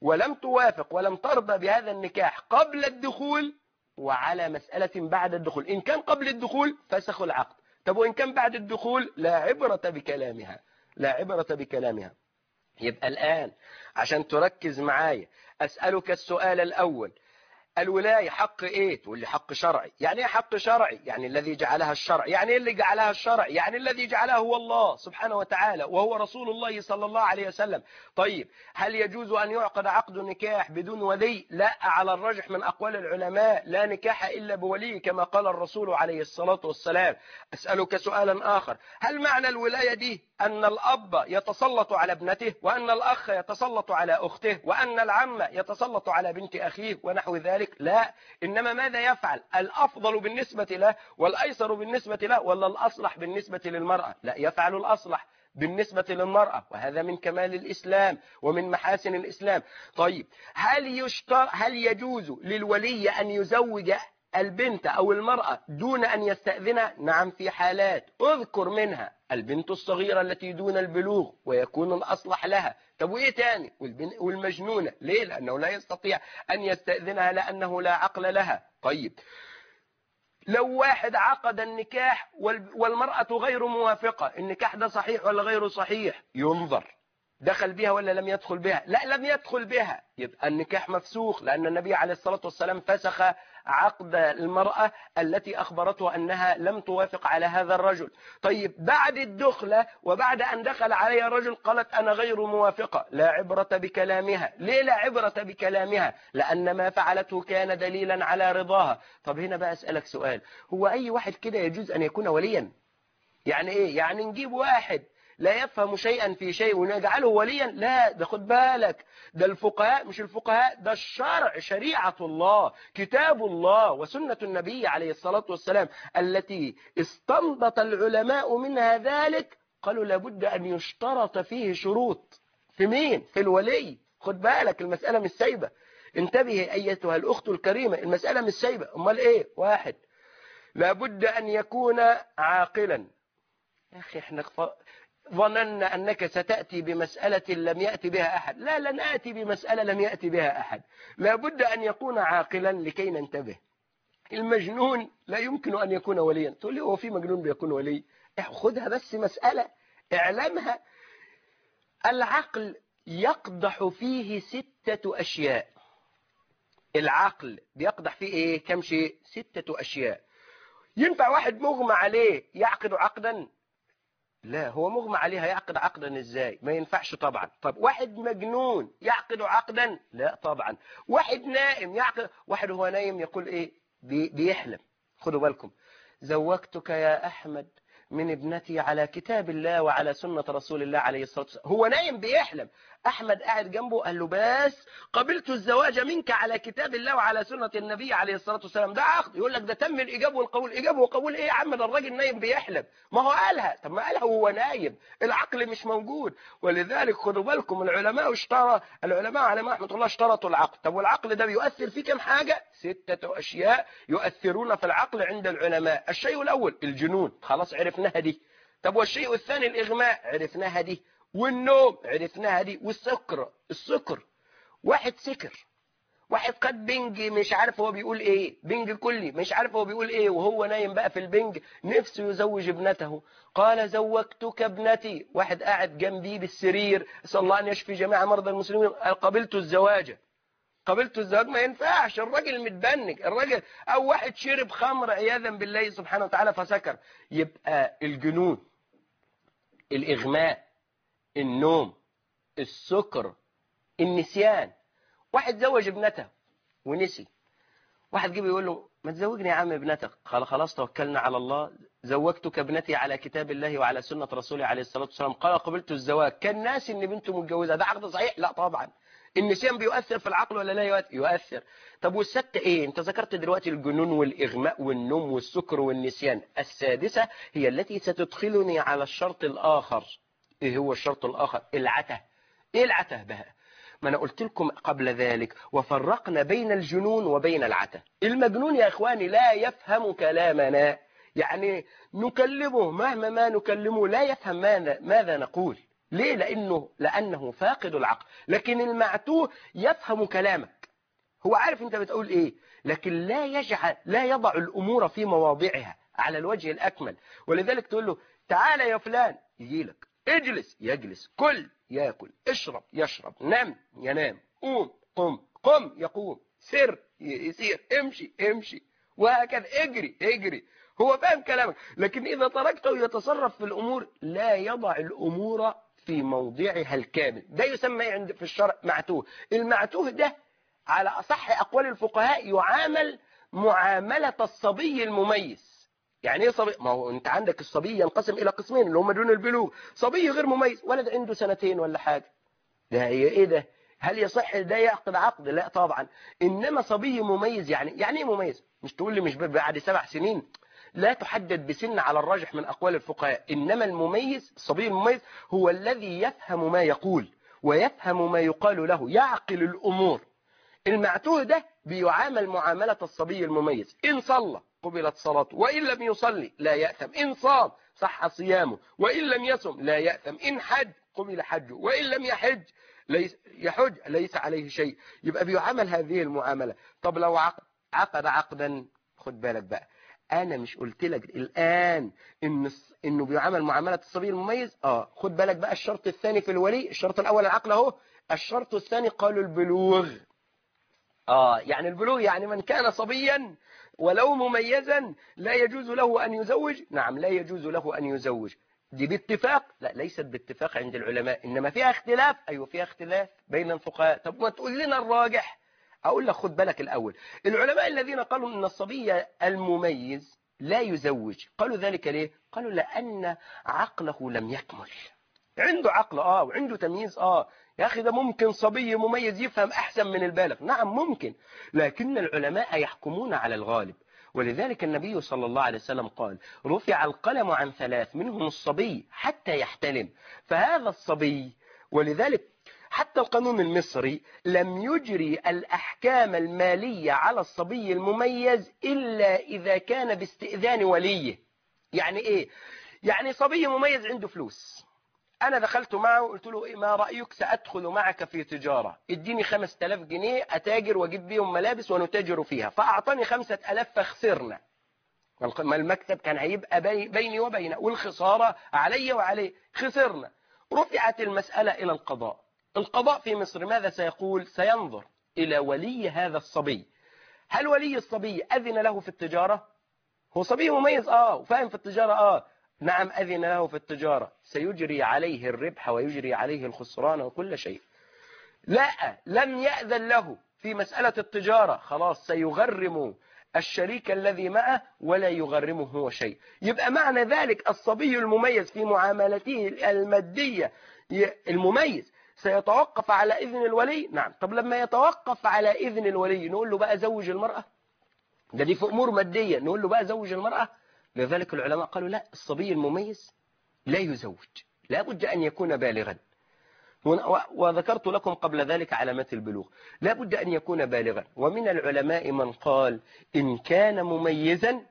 ولم توافق ولم ترضى بهذا النكاح قبل الدخول وعلى مسألة بعد الدخول. إن كان قبل الدخول فسخ العقد. طب وإن كان بعد الدخول لا عبرة بكلامها. لا عبرة بكلامها. يبقى الآن عشان تركز معايا أسألك السؤال الأول. الولاية حق إيه؟ تقول لي حق شرعي. يعني إيه حق شرعي؟ يعني الذي جعلها الشرع. يعني إيه اللي جعلها الشرع؟ يعني الذي جعلها هو الله سبحانه وتعالى وهو رسول الله صلى الله عليه وسلم. طيب هل يجوز أن يعقد عقد نكاح بدون ولي؟ لا على الرجح من أقوال العلماء لا نكاح إلا بولي كما قال الرسول عليه الصلاة والسلام. أسألك سؤالا آخر. هل معنى الولاية دي أن الأب يتسلط على ابنته وأن الأخ يتسلط على أخته وأن العم يتسلط على بنت أخيه ونحو ذلك؟ ذلك؟ لا. إنما ماذا يفعل؟ الأفضل بالنسبة له والأيسر بالنسبة له ولا الأصلح بالنسبة للمرأة؟ لا يفعل الأصلح بالنسبة للمرأة وهذا من كمال الإسلام ومن محاسن الإسلام. طيب هل, يشتر هل يجوز للولي أن يزوج البنت أو المرأة دون أن يستأذن نعم في حالات. أذكر منها البنت الصغيرة التي دون البلوغ ويكون الأصلح لها. طب وإيه تاني؟ والمجنونة. ليه؟ لأنه لا يستطيع أن يستأذنها لأنه لا عقل لها. طيب. لو واحد عقد النكاح والمرأة غير موافقة النكاح ده صحيح ولا غير صحيح؟ ينظر. دخل بها ولا لم يدخل بها؟ لا لم يدخل بها. يبقى النكاح مفسوخ لأن النبي عليه الصلاة والسلام فسخ عقد المرأة التي أخبرته أنها لم توافق على هذا الرجل. طيب بعد الدخلة وبعد أن دخل عليها الرجل قالت أنا غير موافقة لا عبرة بكلامها. ليه لا عبرة بكلامها؟ لأن ما فعلته كان دليلا على رضاها. طب هنا بقى أسألك سؤال هو أي واحد كده يجوز أن يكون وليا؟ يعني إيه؟ يعني نجيب واحد لا يفهم شيئا في شيء ونجعله وليا. لا ده خد بالك ده الفقهاء مش الفقهاء ده الشرع شريعة الله كتاب الله وسنة النبي عليه الصلاة والسلام التي استنبط العلماء منها ذلك. قالوا لابد أن يشترط فيه شروط. في مين؟ في الولي. خد بالك المسألة مش سايبة. انتبهي أيتها الأخت الكريمة المسألة مش سايبة. أمال إيه؟ واحد. لابد أن يكون عاقلا. يا أخي إحنا ظننا أنك ستأتي بمسألة لم يأتي بها أحد. لا لن آتي بمسألة لم يأتي بها أحد. لابد أن يكون عاقلا لكي ننتبه. المجنون لا يمكن أن يكون وليا. تقول لي هو في مجنون بيكون ولي؟ خذها بس مسألة اعلمها. العقل يقدح فيه ستة أشياء. العقل بيقدح فيه إيه؟ كم شيء؟ ستة أشياء. ينفع واحد مغمى عليه يعقد عقدا؟ لا هو مغمى عليها يعقد عقدا إزاي؟ ما ينفعش طبعا. طب واحد مجنون يعقد عقدا؟ لا طبعا. واحد نائم يعقد واحد هو نايم يقول إيه؟ بي... بيحلم. خدوا بالكم. زوجتك يا أحمد من ابنتي على كتاب الله وعلى سنة رسول الله عليه الصلاة والسلام. هو نايم بيحلم. أحمد قاعد جنبه قال له بس قبلت الزواج منك على كتاب الله وعلى سنة النبي عليه الصلاة والسلام. ده عقد. يقول لك ده تم الإجابة والقبول. إجابة وقبول إيه يا عم؟ ده الراجل نايم بيحلم. ما هو قالها. طب ما قالها وهو نايم. العقل مش موجود. ولذلك خدوا بالكم العلماء اشترى العلماء على رحمة الله اشترطوا العقل طب والعقل ده بيؤثر في كم حاجة؟ ستة أشياء يؤثرون في العقل عند العلماء. الشيء الأول الجنون. خلاص عرفناها دي. طب والشيء الثاني الإغماء عرفناها دي. والنوم عرفناها دي. والسكر السكر. واحد سكر. واحد خد بنج مش عارف هو بيقول إيه. بنج كلي مش عارف هو بيقول إيه. وهو نايم بقى في البنج نفسه يزوج ابنته. قال زوجتك ابنتي. واحد قاعد جنبي بالسرير. اسال الله ان يشفي جميع مرضى المسلمين. قبلت الزواج. قبلت الزواج ما ينفعش الراجل متبنج الراجل أو واحد شرب خمر عياذا بالله سبحانه وتعالى فسكر. يبقى الجنون الإغماء النوم السكر النسيان. واحد زوج ابنته ونسي. واحد جه يقول له ما تزوجني يا عم ابنتك؟ قال خلاص توكلنا على الله. زوجتك ابنتي على كتاب الله وعلى سنة رسوله عليه الصلاة والسلام. قال قبلت الزواج. كان ناسي إن بنته متجوزة. ده عقد صحيح؟ لا طبعا. النسيان بيؤثر في العقل ولا لا يؤثر؟ طب والستة إيه؟ أنت ذكرت دلوقتي الجنون والإغماء والنوم والسكر والنسيان. السادسة هي التي ستدخلني على الشرط الآخر. إيه هو الشرط الآخر؟ العتة. إيه العتة بقى؟ ما أنا قلت لكم قبل ذلك وفرقنا بين الجنون وبين العتة. المجنون يا إخواني لا يفهم كلامنا. يعني نكلمه مهما ما نكلمه لا يفهم ماذا نقول. ليه؟ لأنه لأنه فاقد العقل. لكن المعتوه يفهم كلامك. هو عارف أنت بتقول إيه. لكن لا يجعل لا يضع الأمور في مواضعها على الوجه الأكمل. ولذلك تقول له تعالى يا فلان. يجي لك. اجلس. يجلس. كل. ياكل. اشرب. يشرب. نم. ينام. قوم. قم. قم. يقوم. سر. يسير. امشي. امشي. وهكذا. اجري. اجري. هو فاهم كلامك. لكن إذا تركته يتصرف في الأمور لا يضع الأمور في موضعها الكامل. ده يسمى عند في الشرع معتوه. المعتوه ده على أصح أقوال الفقهاء يعامل معاملة الصبي المميز. يعني إيه صبي؟ ما هو أنت عندك الصبي ينقسم إلى قسمين اللي هم دون البلوغ. صبي غير مميز ولد عنده سنتين ولا حاجة. ده إيه ده؟ هل يصح؟ ده يعقد عقد؟ لا طبعا. إنما صبي مميز يعني يعني إيه مميز؟ مش تقول لي مش بعد سبع سنين. لا تحدد بسن على الراجح من أقوال الفقهاء. إنما المميز الصبي المميز هو الذي يفهم ما يقول ويفهم ما يقال له يعقل الأمور. المعتوه ده بيعامل معاملة الصبي المميز. إن صلى قبلت صلاته وإن لم يصلي لا يأثم. إن صام صح صيامه وإن لم يصم لا يأثم. إن حج قبل حجه وإن لم يحج ليس يحج ليس عليه شيء. يبقى بيعامل هذه المعاملة. طب لو عقد, عقد عقدا خد بالك بقى. أنا مش قلت لك الآن إن إنه بيعامل معاملة الصبي المميز؟ آه. خد بالك بقى الشرط الثاني في الولي الشرط الأول العقل أهو. الشرط الثاني قالوا البلوغ. آه. يعني البلوغ يعني من كان صبيا ولو مميزا لا يجوز له أن يزوج؟ نعم لا يجوز له أن يزوج. دي باتفاق؟ لا ليست باتفاق عند العلماء. إنما فيها اختلاف؟ أيوة فيها اختلاف بين الفقهاء. طب ما تقول لنا الراجح. أقول لك خد بالك الأول. العلماء الذين قالوا أن الصبي المميز لا يزوج قالوا ذلك ليه؟ قالوا لأن عقله لم يكمل. عنده عقل آه وعنده تمييز آه. يا أخي ده ممكن صبي مميز يفهم أحسن من البالغ. نعم ممكن. لكن العلماء يحكمون على الغالب. ولذلك النبي صلى الله عليه وسلم قال رفع القلم عن ثلاث منهم الصبي حتى يحتلم. فهذا الصبي ولذلك حتى القانون المصري لم يجري الأحكام المالية على الصبي المميز إلا إذا كان باستئذان وليه. يعني إيه؟ يعني صبي مميز عنده فلوس. أنا دخلت معه وقلت له إيه ما رأيك سأدخل معك في تجارة؟ اديني خمس تلاف جنيه أتاجر وأجيب بيهم ملابس ونتاجر فيها. فأعطاني خمسة ألاف فخسرنا. ما المكتب كان هيبقى بيني وبينه والخسارة علي وعليه. خسرنا. رفعت المسألة إلى القضاء. القضاء في مصر ماذا سيقول؟ سينظر إلى ولي هذا الصبي. هل ولي الصبي أذن له في التجارة؟ هو صبي مميز آه وفاهم في التجارة آه. نعم أذن له في التجارة. سيجري عليه الربح ويجري عليه الخسران وكل شيء. لا لم يأذن له في مسألة التجارة. خلاص سيغرم الشريك الذي معه ولا يغرمه هو شيء. يبقى معنى ذلك الصبي المميز في معاملته المادية المميز سيتوقف على إذن الولي. نعم. طب لما يتوقف على إذن الولي نقول له بقى زوج المرأة. ده دي في أمور مادية. نقول له بقى زوج المرأة. لذلك العلماء قالوا لا الصبي المميز لا يزوج. لا بد أن يكون بالغا. وذكرت لكم قبل ذلك علامات البلوغ. لا بد أن يكون بالغا. ومن العلماء من قال إن كان مميزا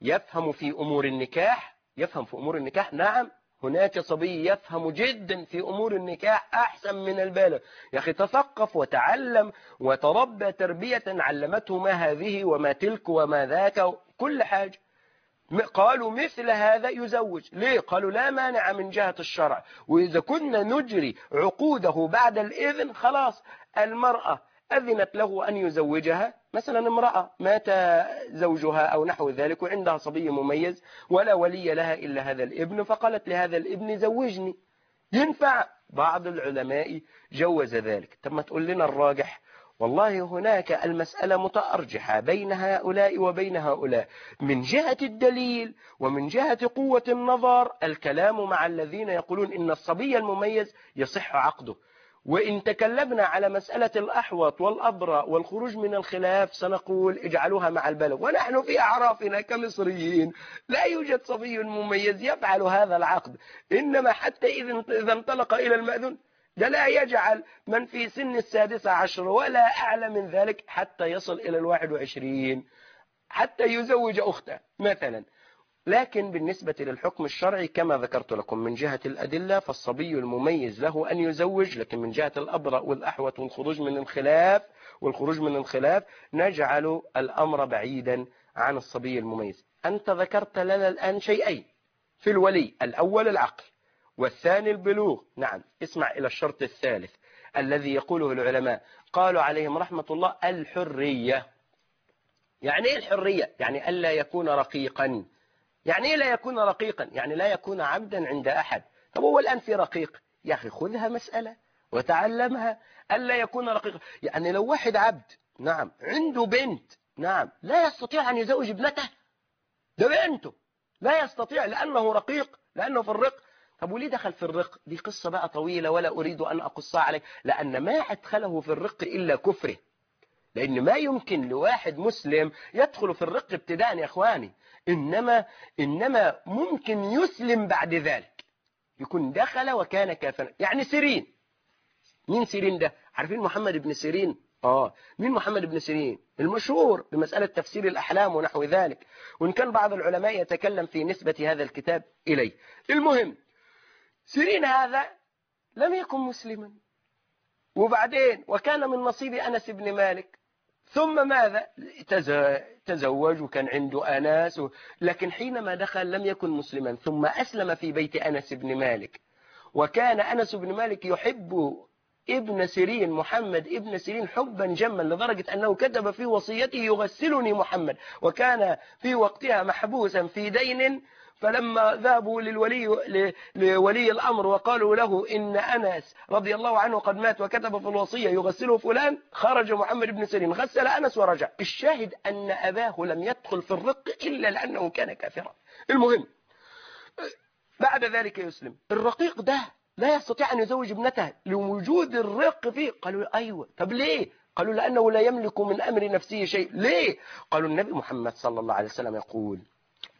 يفهم في أمور النكاح. يفهم في أمور النكاح. نعم. هناك صبي يفهم جدا في أمور النكاح أحسن من البالغ. يا أخي تثقف وتعلم وتربى تربية علمته ما هذه وما تلك وما ذاك كل حاجة. قالوا مثل هذا يزوج. ليه؟ قالوا لا مانع من جهة الشرع. وإذا كنا نجري عقوده بعد الإذن خلاص المرأة أذنت له أن يزوجها. مثلا امرأة مات زوجها أو نحو ذلك وعندها صبي مميز ولا ولي لها إلا هذا الابن فقالت لهذا الابن زوجني. ينفع. بعض العلماء جوز ذلك. طب ما تقول لنا الراجح. والله هناك المسألة متأرجحة بين هؤلاء وبين هؤلاء. من جهة الدليل ومن جهة قوة النظر الكلام مع الذين يقولون إن الصبي المميز يصح عقده. وإن تكلمنا على مسألة الأحوط والأبرى والخروج من الخلاف سنقول اجعلوها مع البلد. ونحن في أعرافنا كمصريين لا يوجد صبي مميز يفعل هذا العقد. إنما حتى إذا انطلق إلى المأذون ده لا يجعل من في سن السادسة عشر ولا أعلى من ذلك حتى يصل إلى الواحد وعشرين حتى يزوج أخته مثلا. لكن بالنسبة للحكم الشرعي كما ذكرت لكم من جهة الأدلة فالصبي المميز له أن يزوج لكن من جهة الأبرأ والأحوط والخروج من الخلاف والخروج من الخلاف نجعل الأمر بعيدا عن الصبي المميز. أنت ذكرت لنا الآن شيئين في الولي الأول العقل والثاني البلوغ. نعم اسمع إلى الشرط الثالث الذي يقوله العلماء. قالوا عليهم رحمة الله الحرية. يعني إيه الحرية؟ يعني ألا يكون رقيقا. يعني إيه لا يكون رقيقا؟ يعني لا يكون عبدا عند أحد. طب هو الآن في رقيق؟ يا أخي خذها مسألة وتعلمها. ألا يكون رقيقا يعني لو واحد عبد نعم. عنده بنت نعم. لا يستطيع أن يزوج ابنته. ده بنته. لا يستطيع لأنه رقيق لأنه في الرق. طب وليه دخل في الرق؟ دي قصة بقى طويلة ولا أريد أن أقصها عليك. لأن ما أدخله في الرق إلا كفره. لأن ما يمكن لواحد مسلم يدخل في الرق ابتداء يا أخواني. إنما, إنما ممكن يسلم بعد ذلك. يكون دخل وكان كافرا. يعني سيرين. مين سيرين ده؟ عارفين محمد بن سيرين؟ آه. مين محمد بن سيرين؟ المشهور بمسألة تفسير الأحلام ونحو ذلك. وإن كان بعض العلماء يتكلم في نسبة هذا الكتاب إليه. المهم سيرين هذا لم يكن مسلما. وبعدين وكان من نصيب أنس بن مالك. ثم ماذا؟ تزوج وكان عنده أناس لكن حينما دخل لم يكن مسلما ثم أسلم في بيت أنس بن مالك. وكان أنس بن مالك يحب ابن سيرين محمد ابن سيرين حبا جما لدرجة أنه كتب في وصيته يغسلني محمد. وكان في وقتها محبوسا في دين فلما ذهبوا للولي لولي الأمر وقالوا له إن أنس رضي الله عنه قد مات وكتب في الوصية يغسله فلان خرج محمد بن سيرين غسل أنس ورجع. الشاهد أن أباه لم يدخل في الرق إلا لأنه كان كافرا. المهم بعد ذلك يسلم. الرقيق ده لا يستطيع أن يزوج ابنته لوجود الرق فيه. قالوا أيوة. طب ليه؟ قالوا لأنه لا يملك من أمر نفسه شيء. ليه؟ قالوا النبي محمد صلى الله عليه وسلم يقول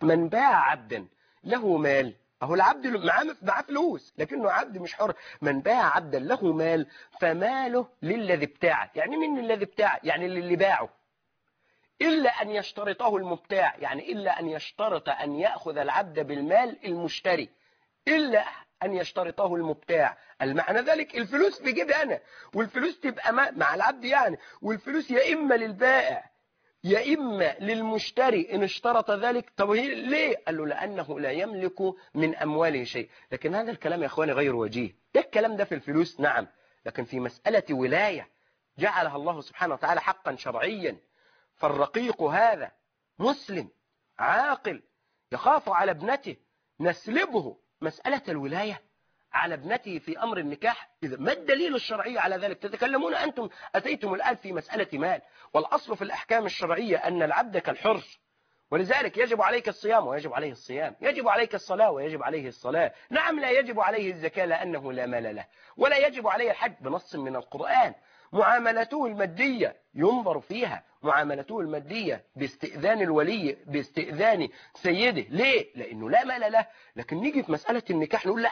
من باع عبدا له مال. أهو العبد معاه معاه فلوس لكنه عبد مش حر. من باع عبدا له مال فماله للذي ابتاعه يعني مين الذي ابتاعه يعني للي باعه. إلا أن يشترطه المبتاع يعني إلا أن يشترط أن يأخذ العبد بالمال المشتري. إلا أن يشترطه المبتاع. المعنى ذلك الفلوس في جيبي أنا والفلوس تبقى مع العبد يعني. والفلوس يا إما للبائع يا إما للمشتري إن اشترط ذلك طب ليه؟ قال له لأنه لا يملك من أمواله شيء. لكن هذا الكلام يا أخواني غير وجيه. ده الكلام ده في الفلوس نعم. لكن في مسألة ولاية جعلها الله سبحانه وتعالى حقا شرعيا فالرقيق هذا مسلم عاقل يخاف على ابنته نسلبه. مسألة الولاية. على ابنته في أمر النكاح؟ إذا ما الدليل الشرعي على ذلك؟ تتكلمون أنتم أتيتم الآن في مسألة مال. والأصل في الأحكام الشرعية أن العبد كالحر ولذلك يجب عليك الصيام ويجب عليه الصيام. يجب عليك الصلاة ويجب عليه الصلاة. نعم لا يجب عليه الزكاة لأنه لا مال له. ولا يجب عليه الحج بنص من القرآن. معاملته المادية ينظر فيها. معاملته المادية باستئذان الولي باستئذان سيده. ليه؟ لأنه لا مال له. لكن نيجي في مسألة النكاح نقول لا.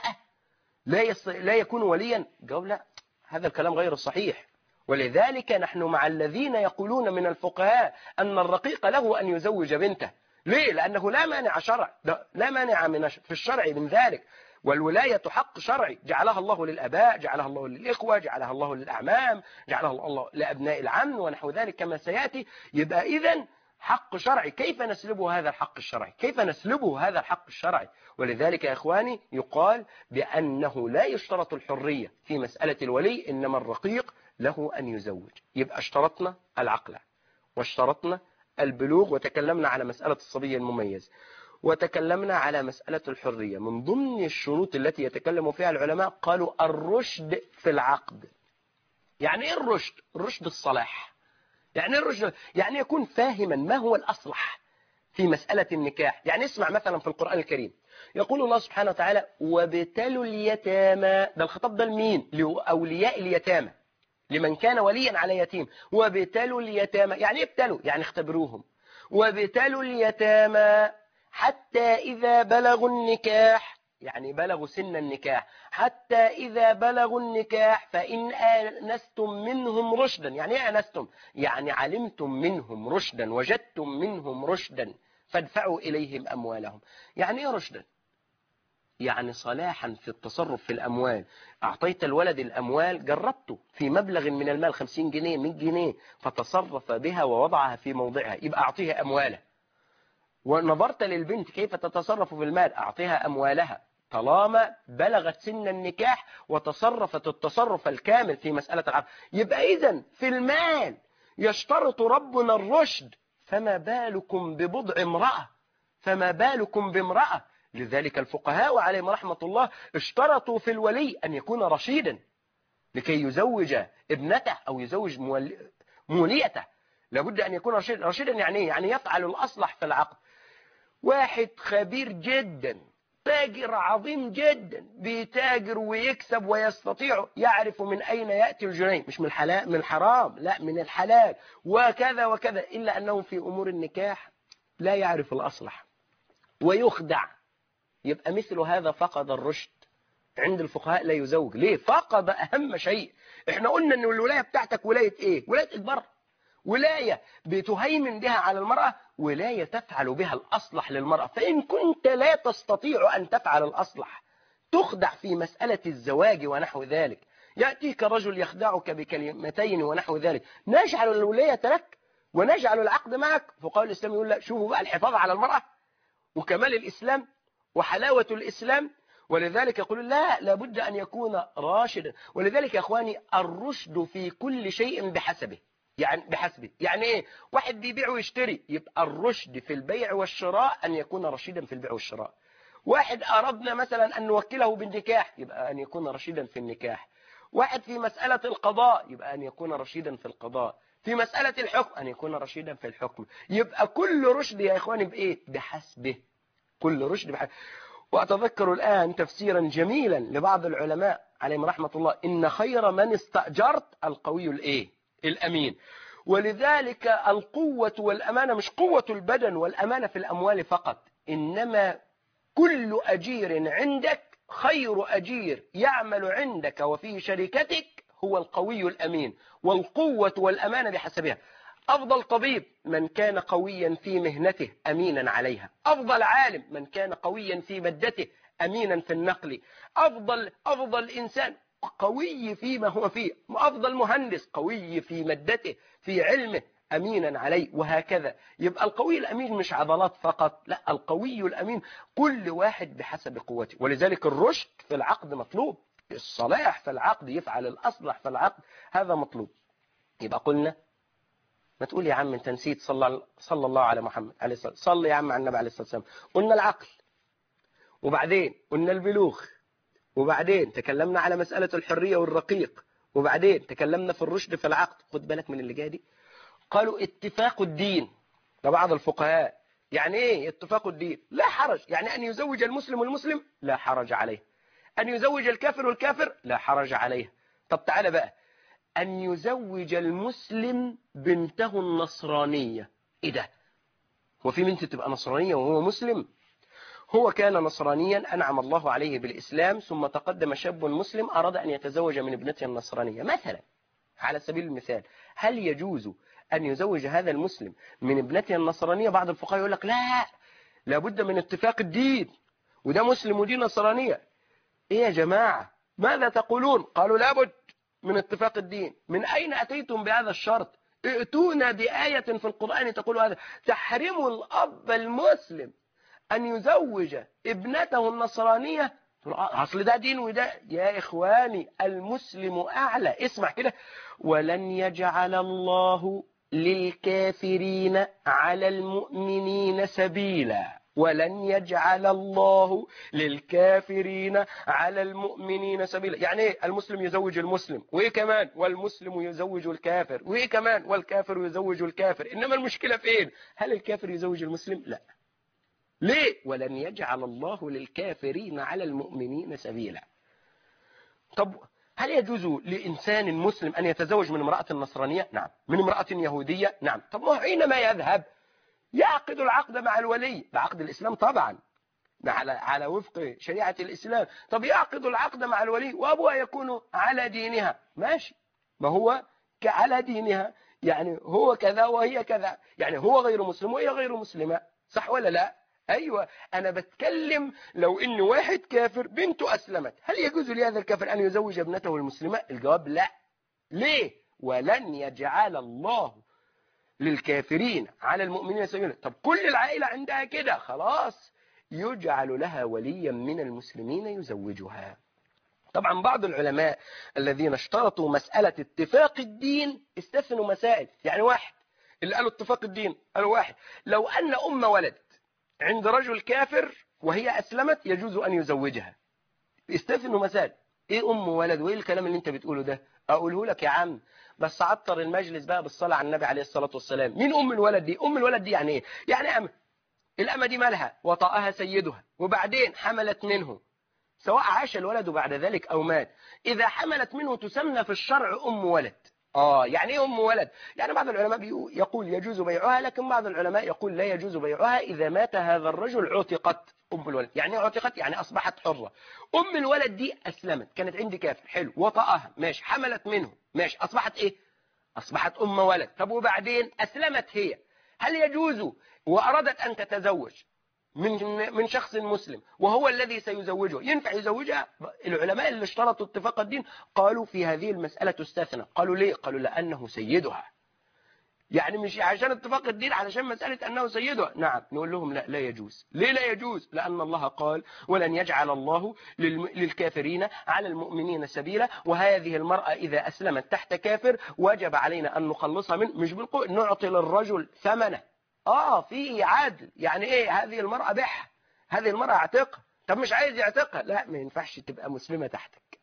لا, يص... لا يكون وليا. جواب لا هذا الكلام غير صحيح. ولذلك نحن مع الذين يقولون من الفقهاء أن الرقيق له أن يزوج بنته. ليه؟ لأنه لا مانع شرع لا مانع من في الشرع من ذلك. والولاية حق شرعي جعلها الله للأباء جعلها الله للإخوة جعلها الله للأعمام جعلها الله لأبناء العم ونحو ذلك كما سيأتي. يبقى إذن حق شرعي. كيف نسلبه هذا الحق الشرعي؟ كيف نسلبه هذا الحق الشرعي؟ ولذلك يا إخواني يقال بأنه لا يشترط الحرية في مسألة الولي إنما الرقيق له أن يزوج. يبقى اشترطنا العقل واشترطنا البلوغ وتكلمنا على مسألة الصبي المميز وتكلمنا على مسألة الحرية. من ضمن الشروط التي يتكلم فيها العلماء قالوا الرشد في العقد. يعني إيه الرشد؟ الرشد الصلاح. يعني الرشد يعني يكون فاهما ما هو الأصلح في مسألة النكاح. يعني اسمع مثلا في القرآن الكريم. يقول الله سبحانه وتعالى وابتلوا اليتامى ده الخطاب ده لمين؟ لأولياء اليتامى. لمن كان وليا على يتيم. وابتلوا اليتامى يعني ابتلوا يعني اختبروهم. وابتلوا اليتامى حتى إذا بلغوا النكاح يعني بلغوا سن النكاح. حتى إذا بلغوا النكاح فإن آنستم منهم رشدا. يعني إيه آنستم؟ يعني علمتم منهم رشدا وجدتم منهم رشدا فادفعوا إليهم أموالهم. يعني إيه رشدا؟ يعني صلاحا في التصرف في الأموال. أعطيت الولد الأموال جربته في مبلغ من المال 50 جنيه 100 جنيه فتصرف بها ووضعها في موضعها. يبقى أعطيها أمواله ونظرت للبنت كيف تتصرف في المال؟ أعطيها أموالها. طالما بلغت سن النكاح وتصرفت التصرف الكامل في مسألة العقد يبقى إذن في المال يشترط ربنا الرشد. فما بالكم ببضع امرأة؟ فما بالكم بامرأة؟ لذلك الفقهاء عليهم رحمة الله اشترطوا في الولي أن يكون رشيدا لكي يزوج ابنته أو يزوج موليته. لابد أن يكون رشيدا رشيدا يعني؟ يعني يفعل الأصلح في العقد. واحد خبير جدا. تاجر عظيم جدا بيتاجر ويكسب ويستطيع يعرف من أين يأتي الجنيه مش من الحلال من الحرام لا من الحلال. وكذا وكذا إلا أنه في أمور النكاح لا يعرف الأصلح. ويخدع. يبقى مثل هذا فقد الرشد. عند الفقهاء لا يزوج. ليه؟ فقد أهم شيء. إحنا قلنا إن الولاية بتاعتك ولاية إيه؟ ولاية البر. ولاية بتهيمن بها على المرأة ولاية تفعل بها الأصلح للمرأة. فإن كنت لا تستطيع أن تفعل الأصلح تخدع في مسألة الزواج ونحو ذلك. يأتيك رجل يخدعك بكلمتين ونحو ذلك. نجعل الولاية لك ونجعل العقد معك. فقال الإسلام يقول لا شوفوا بقى الحفاظ على المرأة وكمال الإسلام وحلاوة الإسلام. ولذلك يقول لا لابد أن يكون راشدا. ولذلك يا أخواني الرشد في كل شيء بحسبه. يعني بحسبه. يعني إيه؟ واحد بيبيع ويشتري. يبقى الرشد في البيع والشراء أن يكون رشيدا في البيع والشراء. واحد أردنا مثلا أن نوكله بالنكاح يبقى أن يكون رشيدا في النكاح. واحد في مسألة القضاء يبقى أن يكون رشيدا في القضاء. في مسألة الحكم أن يكون رشيدا في الحكم. يبقى كل رشد يا إخواني بإيه؟ بحسبه. كل رشد بحسبه وأتذكر الآن تفسيرا جميلا لبعض العلماء عليهم رحمة الله. إن خير من استأجرت القوي الإيه؟ الأمين. ولذلك القوة والأمانة مش قوة البدن والأمانة في الأموال فقط إنما كل أجير عندك خير أجير يعمل عندك وفي شركتك هو القوي الأمين والقوة والأمانة بحسبها. أفضل طبيب من كان قويا في مهنته أمينا عليها. أفضل عالم من كان قويا في مادته أمينا في النقل. أفضل, أفضل إنسان قوي فيما هو فيه أفضل مهندس قوي في مادته في علمه أمينا عليه وهكذا. يبقى القوي الأمين مش عضلات فقط لا القوي الأمين كل واحد بحسب قوته. ولذلك الرشد في العقد مطلوب الصلاح في العقد يفعل الأصلح في العقد هذا مطلوب. يبقى قلنا ما تقول يا عم أنت نسيت صلى, صلى الله على محمد عليه الصلاة صلى يا عم على النبي عليه الصلاة والسلام. قلنا العقل. وبعدين قلنا البلوغ. وبعدين تكلمنا على مسألة الحرية والرقيق. وبعدين تكلمنا في الرشد في العقد. خد بالك من اللي جاي دي. قالوا اتفاق الدين. لبعض الفقهاء. يعني إيه اتفاق الدين؟ لا حرج. يعني أن يزوج المسلم المسلم لا حرج عليه. أن يزوج الكافر والكافر لا حرج عليه. طب تعالى بقى. أن يزوج المسلم بنته النصرانية. إيه ده؟ هو في بنت تبقى نصرانية وهو مسلم؟ هو كان نصرانيا أنعم الله عليه بالإسلام ثم تقدم شاب مسلم أراد أن يتزوج من ابنته النصرانية. مثلا على سبيل المثال هل يجوز أن يزوج هذا المسلم من ابنته النصرانية؟ بعض الفقهاء يقول لك لا لابد من اتفاق الدين وده مسلم ودي نصرانية. إيه يا جماعة؟ ماذا تقولون؟ قالوا لابد من اتفاق الدين. من أين أتيتم بهذا الشرط؟ ائتونا بآية في القرآن تقول هذا. تحرم الأب المسلم أن يزوج ابنته النصرانية. أصل ده دين وده يا إخواني المسلم أعلى. اسمع كده. ولن يجعل الله للكافرين على المؤمنين سبيلا. ولن يجعل الله للكافرين على المؤمنين سبيلا. يعني إيه؟ المسلم يزوج المسلم وايه كمان والمسلم يزوج الكافر وايه كمان والكافر يزوج الكافر. إنما المشكلة فين؟ هل الكافر يزوج المسلم؟ لا. ليه؟ ولن يجعل الله للكافرين على المؤمنين سبيلا. طب هل يجوز لإنسان مسلم أن يتزوج من امرأة نصرانية؟ نعم. من امرأة يهودية؟ نعم. طب ما حينما يذهب يعقد العقد مع الولي. بعقد الإسلام طبعا. على على وفق شريعة الإسلام. طب يعقد العقد مع الولي وأبوها يكون على دينها. ماشي. ما هو على دينها. يعني هو كذا وهي كذا. يعني هو غير مسلم وهي غير مسلمة. صح ولا لا؟ أيوة أنا بتكلم لو إن واحد كافر بنته أسلمت. هل يجوز لهذا الكافر أن يزوج ابنته المسلمة؟ الجواب لا. ليه؟ ولن يجعل الله للكافرين على المؤمنين سبيلا. طب كل العائلة عندها كده خلاص. يجعل لها وليا من المسلمين يزوجها. طبعا بعض العلماء الذين اشترطوا مسألة اتفاق الدين استثنوا مسائل. يعني واحد اللي قالوا اتفاق الدين قالوا واحد. لو أن أم ولد عند رجل كافر وهي أسلمت يجوز أن يزوجها. استثنوا مسائل إيه أم ولد؟ وإيه الكلام اللي أنت بتقوله ده؟ أقوله لك يا عم بس عطر المجلس بقى بالصلاة على النبي عليه الصلاة والسلام. مين أم الولد دي؟ أم الولد دي يعني إيه؟ يعني أم الأمة دي مالها؟ وطأها سيدها. وبعدين حملت منه. سواء عاش الولد بعد ذلك أو مات. إذا حملت منه تسمى في الشرع أم ولد. آه يعني إيه أم ولد. يعني بعض العلماء يقول يجوز بيعها لكن بعض العلماء يقول لا يجوز بيعها إذا مات هذا الرجل عتقت أم الولد. يعني عتقت يعني أصبحت حرة. أم الولد دي أسلمت كانت عندي كافر. حلو. وطأها. ماشي. حملت منه. ماشي. أصبحت إيه؟ أصبحت أم ولد. طب وبعدين؟ أسلمت هي. هل يجوز؟ وأرادت أن تتزوج. من من شخص مسلم وهو الذي سيزوجها ينفع يزوجها؟ العلماء اللي اشترطوا اتفاق الدين قالوا في هذه المسألة تستثنى. قالوا ليه؟ قالوا لأنه سيدها. يعني مش عشان اتفاق الدين علشان مسألة أنه سيدها. نعم نقول لهم لا لا يجوز. ليه لا يجوز؟ لأن الله قال ولن يجعل الله للكافرين على المؤمنين سبيلا وهذه المرأة إذا أسلمت تحت كافر وجب علينا أن نخلصها من مش بالقول نعطي للرجل ثمنه. آه في عدل يعني إيه؟ هذه المرأة بح. هذه المرأة اعتقها طب مش عايز يعتقها؟ لا ما ينفعش تبقى مسلمة تحتك.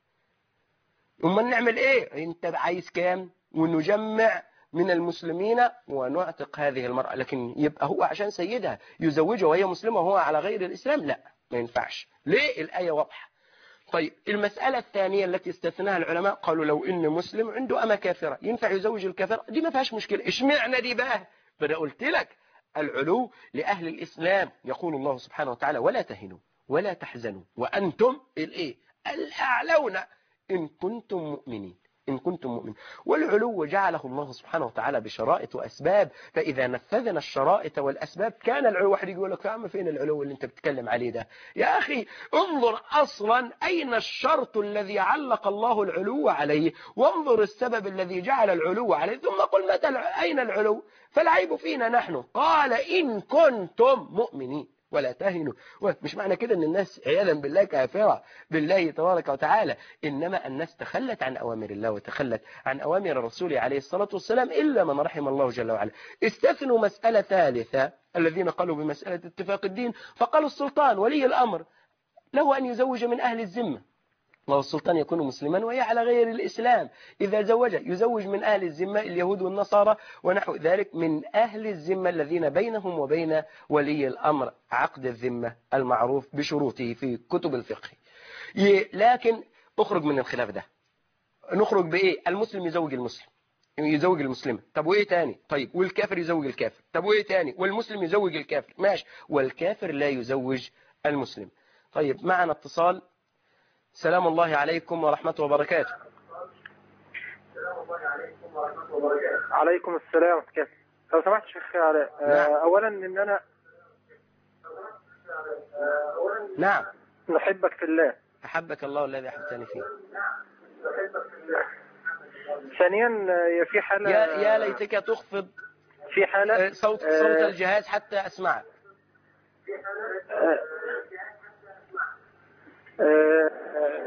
أما نعمل إيه؟ أنت عايز كام؟ ونجمع من المسلمين ونعتق هذه المرأة. لكن يبقى هو عشان سيدها يزوجها وهي مسلمة وهو على غير الإسلام؟ لا ما ينفعش. ليه؟ الآية واضحة. طيب المسألة الثانية التي استثناها العلماء قالوا لو إن مسلم عنده أما كافرة ينفع يزوج الكافرة؟ دي ما فيهاش مشكلة. اشمعنى دي بقى؟ فأنا قلت لك. العلو لأهل الإسلام. يقول الله سبحانه وتعالى ولا تهنوا ولا تحزنوا وأنتم الأعلون. إن كنتم مؤمنين. إن كنتم مؤمنين. والعلو جعله الله سبحانه وتعالى بشرائط وأسباب فإذا نفذنا الشرائط والأسباب كان العلو واحد يقول لك فعم فين العلو اللي أنت بتتكلم عليه ده؟ يا أخي انظر أصلا أين الشرط الذي علق الله العلو عليه وانظر السبب الذي جعل العلو عليه ثم قل متى أين العلو؟ فالعيب فينا نحن. قال إن كنتم مؤمنين. ولا تهنوا. مش معنى كده إن الناس عياذا بالله كافرة بالله تبارك وتعالى إنما الناس تخلت عن أوامر الله وتخلت عن أوامر الرسول عليه الصلاة والسلام إلا من رحم الله جل وعلا. استثنوا مسألة ثالثة الذين قالوا بمسألة اتفاق الدين فقالوا السلطان ولي الأمر له أن يزوج من أهل الذمة. وهو السلطان يكون مسلما وهي على غير الإسلام. إذا زوج يزوج من أهل الذمة اليهود والنصارى ونحو ذلك من أهل الذمة الذين بينهم وبين ولي الأمر عقد الذمة المعروف بشروطه في كتب الفقه. لكن أخرج من الخلاف ده. نخرج بإيه؟ المسلم يزوج المسلم. يزوج المسلمة طب وإيه تاني؟ طيب والكافر يزوج الكافر. طب وإيه تاني؟ والمسلم يزوج الكافر. ماشي. والكافر لا يزوج المسلم. طيب معنا اتصال. سلام الله عليكم ورحمة وبركاته. عليكم السلام كيف لو سمحت شيخ علاء آه، نعم. اولا إن أنا نعم. نحبك في الله. أحبك الله الذي أحبتني فيه. ثانيا آه، في حالة يا, يا ليتك تخفض في حالة آه، صوت صوت الجهاز حتى أسمعك.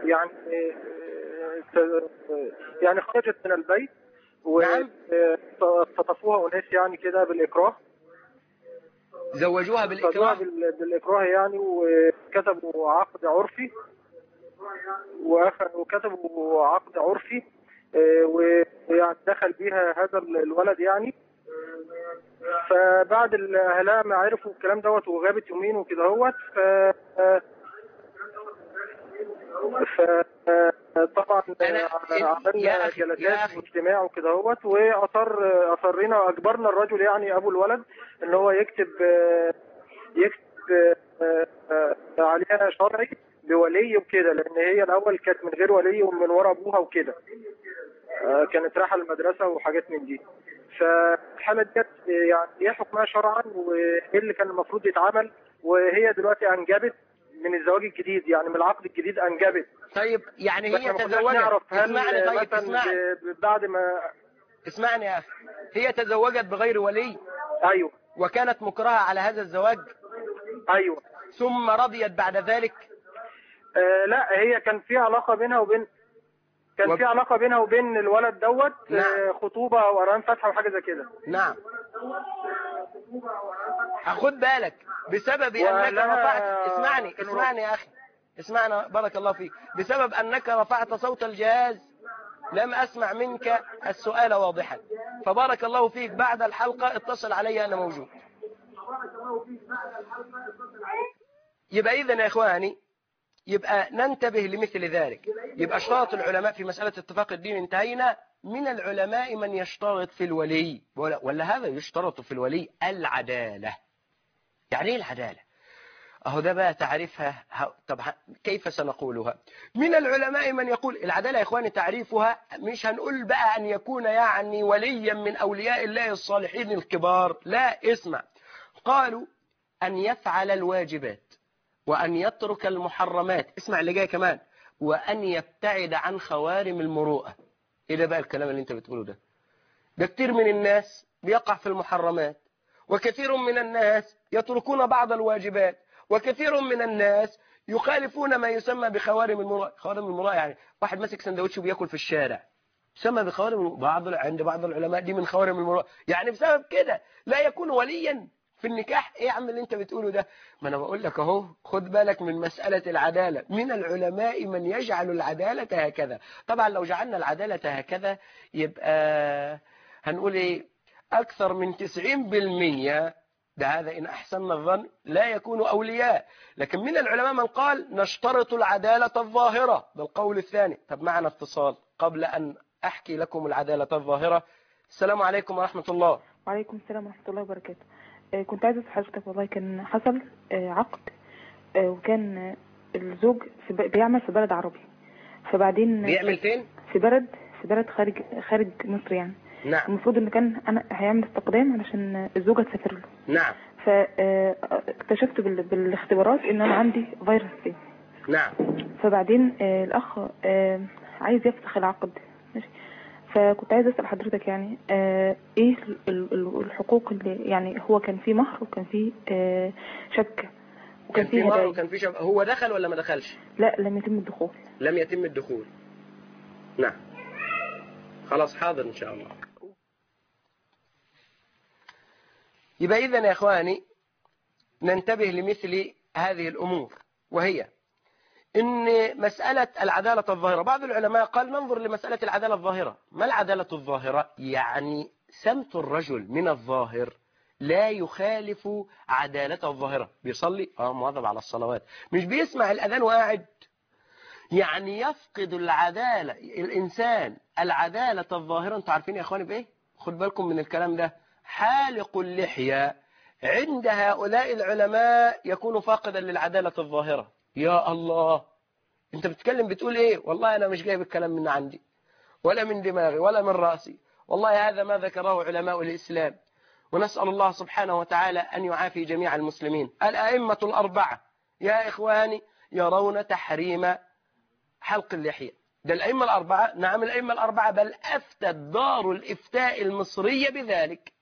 يعني آه، يعني خرجت من البيت نعم. وخطفوها اناس يعني كده بالإكراه. زوجوها خدوها بالإكراه بال- بالإكراه يعني وكتبوا عقد عرفي. وكتبوا عقد عرفي آه، ويعني دخل بيها هذا ال- الولد يعني. فبعد أهلها ما عرفوا الكلام دوت وغابت يومين وكده هوت. ف فطبعا يا عملنا جلسات. واجتماع وكده هوت وأصر أصرينا اجبرنا الرجل يعني أبو الولد إن هو يكتب يكتب عليها شرعي بولي وكده لأن هي الأول كانت من غير ولي ومن ورا أبوها وكده آه، كانت رايحة المدرسة وحاجات من دي فالحالة ديت يعني إيه حكمها شرعا وإيه اللي كان المفروض يتعمل وهي دلوقتي أنجبت من الزواج الجديد يعني من العقد الجديد أنجبت. طيب يعني هي تزوجت. اسمعني طيب اسمعني. بعد ما اسمعني يا أخي. هي تزوجت بغير ولي؟ أيوه. وكانت مكرهة على هذا الزواج؟ أيوه. ثم رضيت بعد ذلك؟ آه لا هي كان في علاقة بينها وبين كان وب- في علاقة بينها وبين الولد دوت نعم. آه، خطوبة وقران فاتحه وحاجه زي كده. نعم. خد بالك بسبب أنك رفعت اسمعني اسمعني يا أخي اسمعنا بارك الله فيك. بسبب أنك رفعت صوت الجهاز لم أسمع منك السؤال واضحا. فبارك الله فيك بعد الحلقة اتصل علي أنا موجود. يبقى اذا يا إخواني يبقى ننتبه لمثل ذلك. يبقى اشترط العلماء في مسألة اتفاق الدين انتهينا. من العلماء من يشترط في الولي. ولا, هذا يشترط في الولي العدالة. يعني إيه العدالة؟ أهو ده بقى تعريفها. طب كيف سنقولها؟ من العلماء من يقول العدالة يا إخواني تعريفها مش هنقول بقى أن يكون يعني وليا من أولياء الله الصالحين الكبار. لا اسمع. قالوا أن يفعل الواجبات. وأن يترك المحرمات. اسمع اللي جاي كمان. وأن يبتعد عن خوارم المروءة. إيه ده بقى الكلام اللي أنت بتقوله ده؟ ده كتير من الناس بيقع في المحرمات. وكثير من الناس يتركون بعض الواجبات. وكثير من الناس يخالفون ما يسمى بخوارم المروءة. خوارم المروءة يعني واحد ماسك سندوتش وبياكل في الشارع. يسمى بخوارم. بعض عند بعض العلماء دي من خوارم المروءة. يعني بسبب كده لا يكون وليا. في النكاح إيه يا عم اللي انت بتقوله ده. ما أنا بقول لك اهو خد بالك من مسألة العدالة. من العلماء من يجعل العدالة هكذا. طبعا لو جعلنا العدالة هكذا يبقى هنقول إيه؟ أكثر من 90% ده هذا إن أحسن الظن لا يكون أولياء. لكن من العلماء من قال نشترط العدالة الظاهرة. بالقول الثاني. طب معنا اتصال؟ قبل أن أحكي لكم العدالة الظاهرة. السلام عليكم ورحمة الله. وعليكم السلام ورحمة الله وبركاته. كنت عايزة أسأل حضرتك والله كان حصل آه، عقد آه، وكان آه، الزوج في بيعمل في بلد عربي. فبعدين بيعمل فين؟ في بلد في بلد خارج خارج مصر يعني. نعم. المفروض إن كان أنا هيعمل استقدام علشان الزوجة تسافر له. نعم. فاكتشفت بال- بالاختبارات إن أنا عندي فيروس سي نعم. فبعدين آه، الأخ آه، عايز يفسخ العقد. ماشي. فكنت عايزة أسأل حضرتك يعني آه، إيه ال- ال- الحقوق اللي يعني هو كان في مهر وكان في آه، شبكه وكان كان في هدايا؟ وكان في شب... هو دخل ولا ما دخلش؟ لا لم يتم الدخول. لم يتم الدخول. نعم. خلاص حاضر إن شاء الله. يبقى إذن يا إخواني ننتبه لمثل هذه الأمور وهي إن مسألة العدالة الظاهرة بعض العلماء قال ننظر لمسألة العدالة الظاهرة. ما العدالة الظاهرة؟ يعني سمت الرجل من الظاهر لا يخالف عدالته الظاهرة. بيصلي؟ آه مواظب على الصلوات. مش بيسمع الأذان وقاعد يعني يفقد العدالة الإنسان العدالة الظاهرة. أنتوا عارفين يا إخواني بإيه؟ خد بالكم من الكلام ده. حالق اللحية عند هؤلاء العلماء يكون فاقدا للعدالة الظاهرة. يا الله. انت بتتكلم بتقول إيه؟ والله أنا مش جايب الكلام من عندي ولا من دماغي ولا من رأسي. والله هذا ما ذكره علماء الإسلام. ونسأل الله سبحانه وتعالى أن يعافي جميع المسلمين. الأئمة الأربعة يا إخواني يرون تحريم حلق اللحية ده الأئمة الأربعة. نعم الأئمة الأربعة بل أفتت دار الإفتاء المصرية بذلك.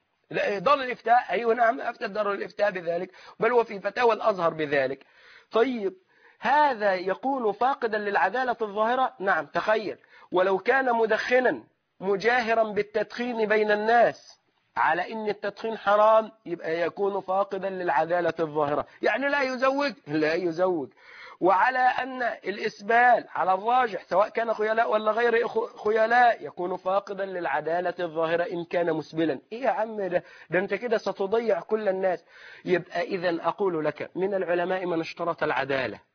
دار الإفتاء أيوة نعم أفتت دار الإفتاء بذلك بل وفي فتاوى الأزهر بذلك. طيب هذا يكون فاقدا للعدالة الظاهرة؟ نعم تخيل. ولو كان مدخنا مجاهرا بالتدخين بين الناس على إن التدخين حرام يبقى يكون فاقدا للعدالة الظاهرة. يعني لا يزوج لا يزوج. وعلى أن الإسبال على الراجح سواء كان خيلاء ولا غير خيلاء يكون فاقدا للعدالة الظاهرة إن كان مسبلا. إيه يا عم ده, ده أنت كده ستضيع كل الناس. يبقى إذا أقول لك من العلماء من اشترط العدالة.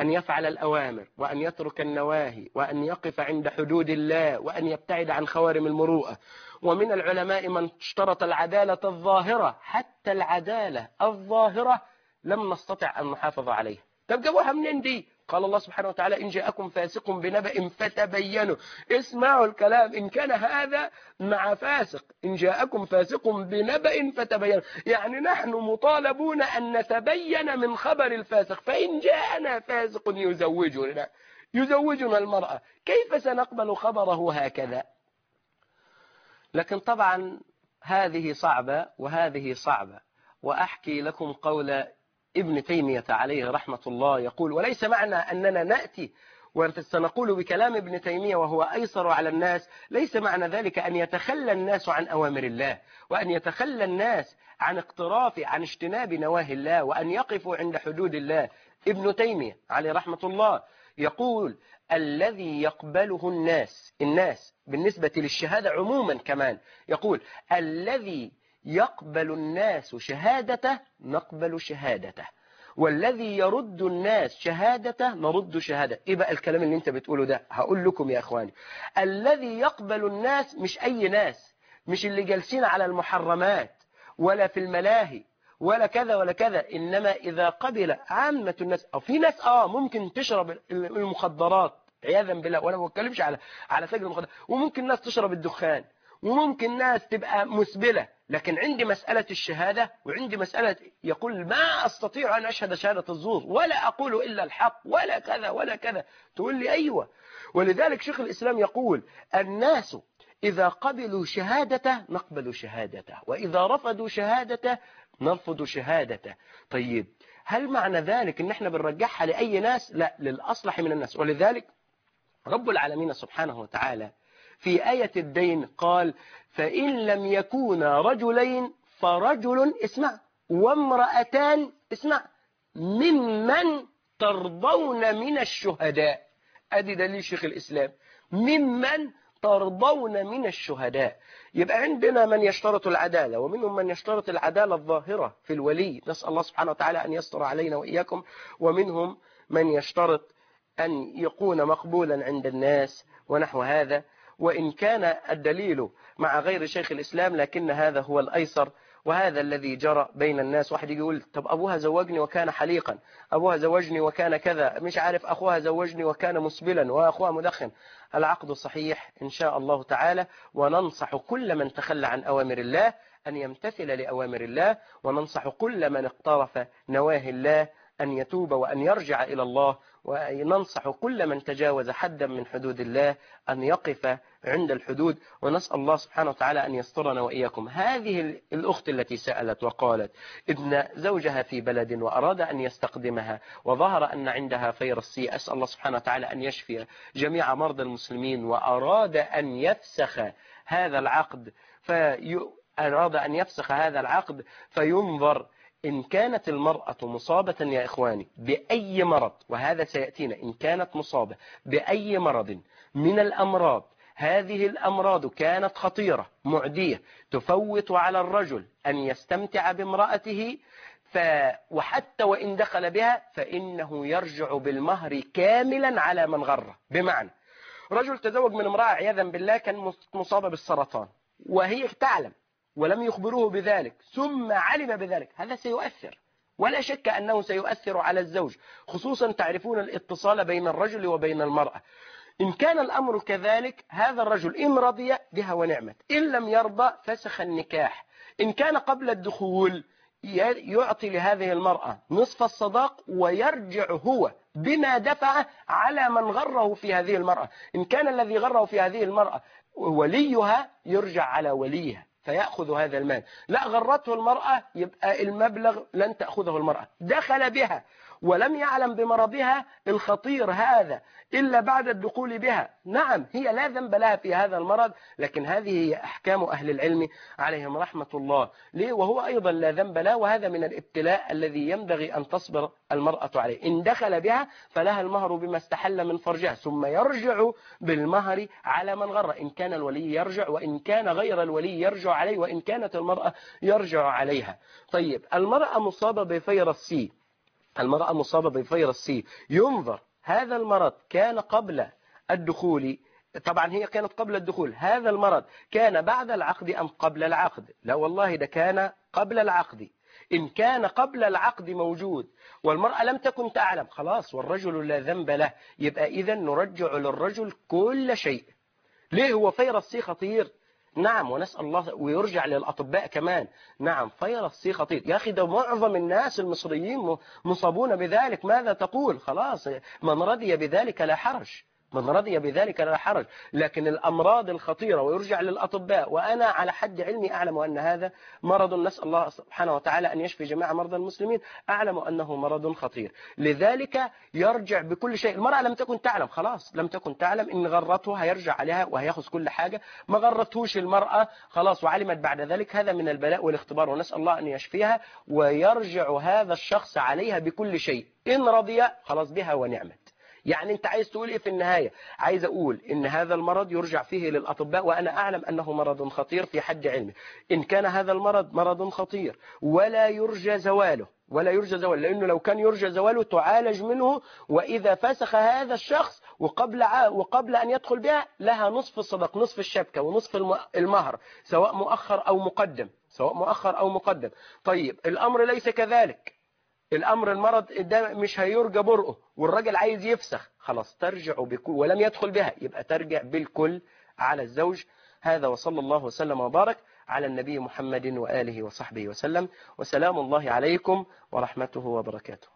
أن يفعل الأوامر وأن يترك النواهي وأن يقف عند حدود الله وأن يبتعد عن خوارم المروءة. ومن العلماء من اشترط العدالة الظاهرة حتى العدالة الظاهرة لم نستطع أن نحافظ عليها. طب جابوها منين دي قال الله سبحانه وتعالى إن جاءكم فاسق بنبأ فتبينوا. اسمعوا الكلام. إن كان هذا مع فاسق. إن جاءكم فاسق بنبأ فتبينوا. يعني نحن مطالبون أن نتبين من خبر الفاسق. فإن جاءنا فاسق يزوجنا. يزوجنا المرأة. كيف سنقبل خبره هكذا؟ لكن طبعا هذه صعبة وهذه صعبة. وأحكي لكم قول ابن تيمية عليه رحمة الله يقول وليس معنى أننا نأتي وسنقول بكلام ابن تيمية وهو أيسر على الناس ليس معنى ذلك أن يتخلى الناس عن أوامر الله وأن يتخلى الناس عن اقتراف عن اجتناب نواهي الله وأن يقفوا عند حدود الله. ابن تيمية عليه رحمة الله يقول الذي يقبله الناس الناس بالنسبة للشهادة عموما كمان يقول الذي يقبل الناس شهادته نقبل شهادته. والذي يرد الناس شهادته نرد شهادته. إيه بقى الكلام اللي أنت بتقوله ده؟ هقول لكم يا إخواني. الذي يقبل الناس مش أي ناس مش اللي جالسين على المحرمات ولا في الملاهي ولا كذا ولا كذا إنما إذا قبل عامة الناس. أو في ناس آه ممكن تشرب المخدرات عياذا بالله وأنا ما بتكلمش على على تاجر المخدرات. وممكن ناس تشرب الدخان وممكن ناس تبقى مسبلة. لكن عندي مسألة الشهادة وعندي مسألة يقول ما أستطيع أن أشهد شهادة الزور ولا أقول إلا الحق ولا كذا ولا كذا. تقول لي أيوة. ولذلك شيخ الإسلام يقول الناس إذا قبلوا شهادته نقبل شهادته وإذا رفضوا شهادته نرفض شهادته. طيب هل معنى ذلك إن إحنا بنرجعها لأي ناس؟ لا للأصلح من الناس. ولذلك رب العالمين سبحانه وتعالى في آية الدين قال فإن لم يكونا رجلين فرجل اسمع وامرأتان اسمع ممن ترضون من الشهداء. أدي دليل شيخ الإسلام. ممن ترضون من الشهداء. يبقى عندنا من يشترط العدالة ومنهم من يشترط العدالة الظاهرة في الولي. نسأل الله سبحانه وتعالى أن يستر علينا وإياكم. ومنهم من يشترط أن يكون مقبولا عند الناس ونحو هذا. وإن كان الدليل مع غير شيخ الإسلام لكن هذا هو الأيسر وهذا الذي جرى بين الناس. واحد يقول طب أبوها زوجني وكان حليقا أبوها زوجني وكان كذا مش عارف أخوها زوجني وكان مسبلا وأخوها مدخن. العقد صحيح إن شاء الله تعالى وننصح كل من تخلى عن أوامر الله أن يمتثل لأوامر الله وننصح كل من اقترف نواهي الله أن يتوب وأن يرجع إلى الله وننصح كل من تجاوز حدا من حدود الله أن يقف عند الحدود ونسأل الله سبحانه وتعالى أن يسترنا وإياكم. هذه الأخت التي سألت وقالت ابن زوجها في بلد وأراد أن يستقدمها وظهر أن عندها فيروس سي أسأل الله سبحانه وتعالى أن يشفي جميع مرضى المسلمين وأراد أن يفسخ هذا العقد في أراد أن يفسخ هذا العقد فينظر إن كانت المرأة مصابة يا إخواني بأي مرض وهذا سيأتينا إن كانت مصابة بأي مرض من الأمراض هذه الأمراض كانت خطيرة معدية تفوت على الرجل أن يستمتع بامرأته ف... وحتى وإن دخل بها فإنه يرجع بالمهر كاملا على من غره بمعنى رجل تزوج من امرأة عياذا بالله كان مصابة بالسرطان وهي تعلم ولم يخبروه بذلك ثم علم بذلك. هذا سيؤثر. ولا شك أنه سيؤثر على الزوج خصوصا تعرفون الاتصال بين الرجل وبين المرأة. إن كان الأمر كذلك هذا الرجل إن رضي بها ونعمت إن لم يرضى فسخ النكاح. إن كان قبل الدخول يعطي لهذه المرأة نصف الصداق ويرجع هو بما دفع على من غره في هذه المرأة. إن كان الذي غره في هذه المرأة وليها يرجع على وليها فيأخذ هذا المال. لا غرته المرأة يبقى المبلغ لن تأخذه المرأة. دخل بها. ولم يعلم بمرضها الخطير هذا إلا بعد الدخول بها. نعم هي لا ذنب لها في هذا المرض لكن هذه هي أحكام أهل العلم عليهم رحمة الله. ليه؟ وهو أيضا لا ذنب له وهذا من الابتلاء الذي ينبغي أن تصبر المرأة عليه. إن دخل بها فلها المهر بما استحل من فرجها ثم يرجع بالمهر على من غر. إن كان الولي يرجع وإن كان غير الولي يرجع عليه وإن كانت المرأة يرجع عليها. طيب المرأة مصابة بفيروس سي. المرأة مصابة بفيروس سي ينظر هذا المرض كان قبل الدخول طبعا هي كانت قبل الدخول هذا المرض كان بعد العقد أم قبل العقد؟ لا والله ده كان قبل العقد. إن كان قبل العقد موجود والمرأة لم تكن تعلم خلاص والرجل لا ذنب له. يبقى إذا نرجع للرجل كل شيء. ليه هو فيروس سي خطير؟ نعم ونسأل الله ويرجع للأطباء كمان. نعم فيروس سي خطير يا أخي ده معظم الناس المصريين مصابون بذلك. ماذا تقول؟ خلاص من رضي بذلك لا حرج. من رضي بذلك لا حرج. لكن الأمراض الخطيرة ويرجع للأطباء وأنا على حد علمي أعلم أن هذا مرض نسأل الله سبحانه وتعالى أن يشفي جميع مرضى المسلمين. أعلم أنه مرض خطير. لذلك يرجع بكل شيء. المرأة لم تكن تعلم. خلاص لم تكن تعلم إن غرته هيرجع عليها وهياخذ كل حاجة. ما غرتهوش المرأة. خلاص وعلمت بعد ذلك. هذا من البلاء والاختبار ونسأل الله أن يشفيها ويرجع هذا الشخص عليها بكل شيء. إن رضي خلاص بها ونعمت. يعني انت عايز تقول إيه في النهاية؟ عايز أقول ان هذا المرض يرجع فيه للاطباء وأنا اعلم انه مرض خطير في حد علمي. ان كان هذا المرض مرض خطير ولا يرجى زواله ولا يرجى زواله لأنه لو كان يرجى زواله تعالج منه واذا فسخ هذا الشخص وقبل. وقبل أن يدخل بها لها نصف الصدق نصف الشبكة ونصف الم... المهر سواء مؤخر أو مقدم سواء مؤخر أو مقدم. طيب الأمر ليس كذلك. الأمر المرض ده مش هيرجى برؤه والراجل عايز يفسخ. خلاص ترجع بكل ولم يدخل بها. يبقى ترجع بالكل على الزوج. هذا وصلى الله وسلم وبارك على النبي محمد وآله وصحبه وسلم. وسلام الله عليكم ورحمته وبركاته.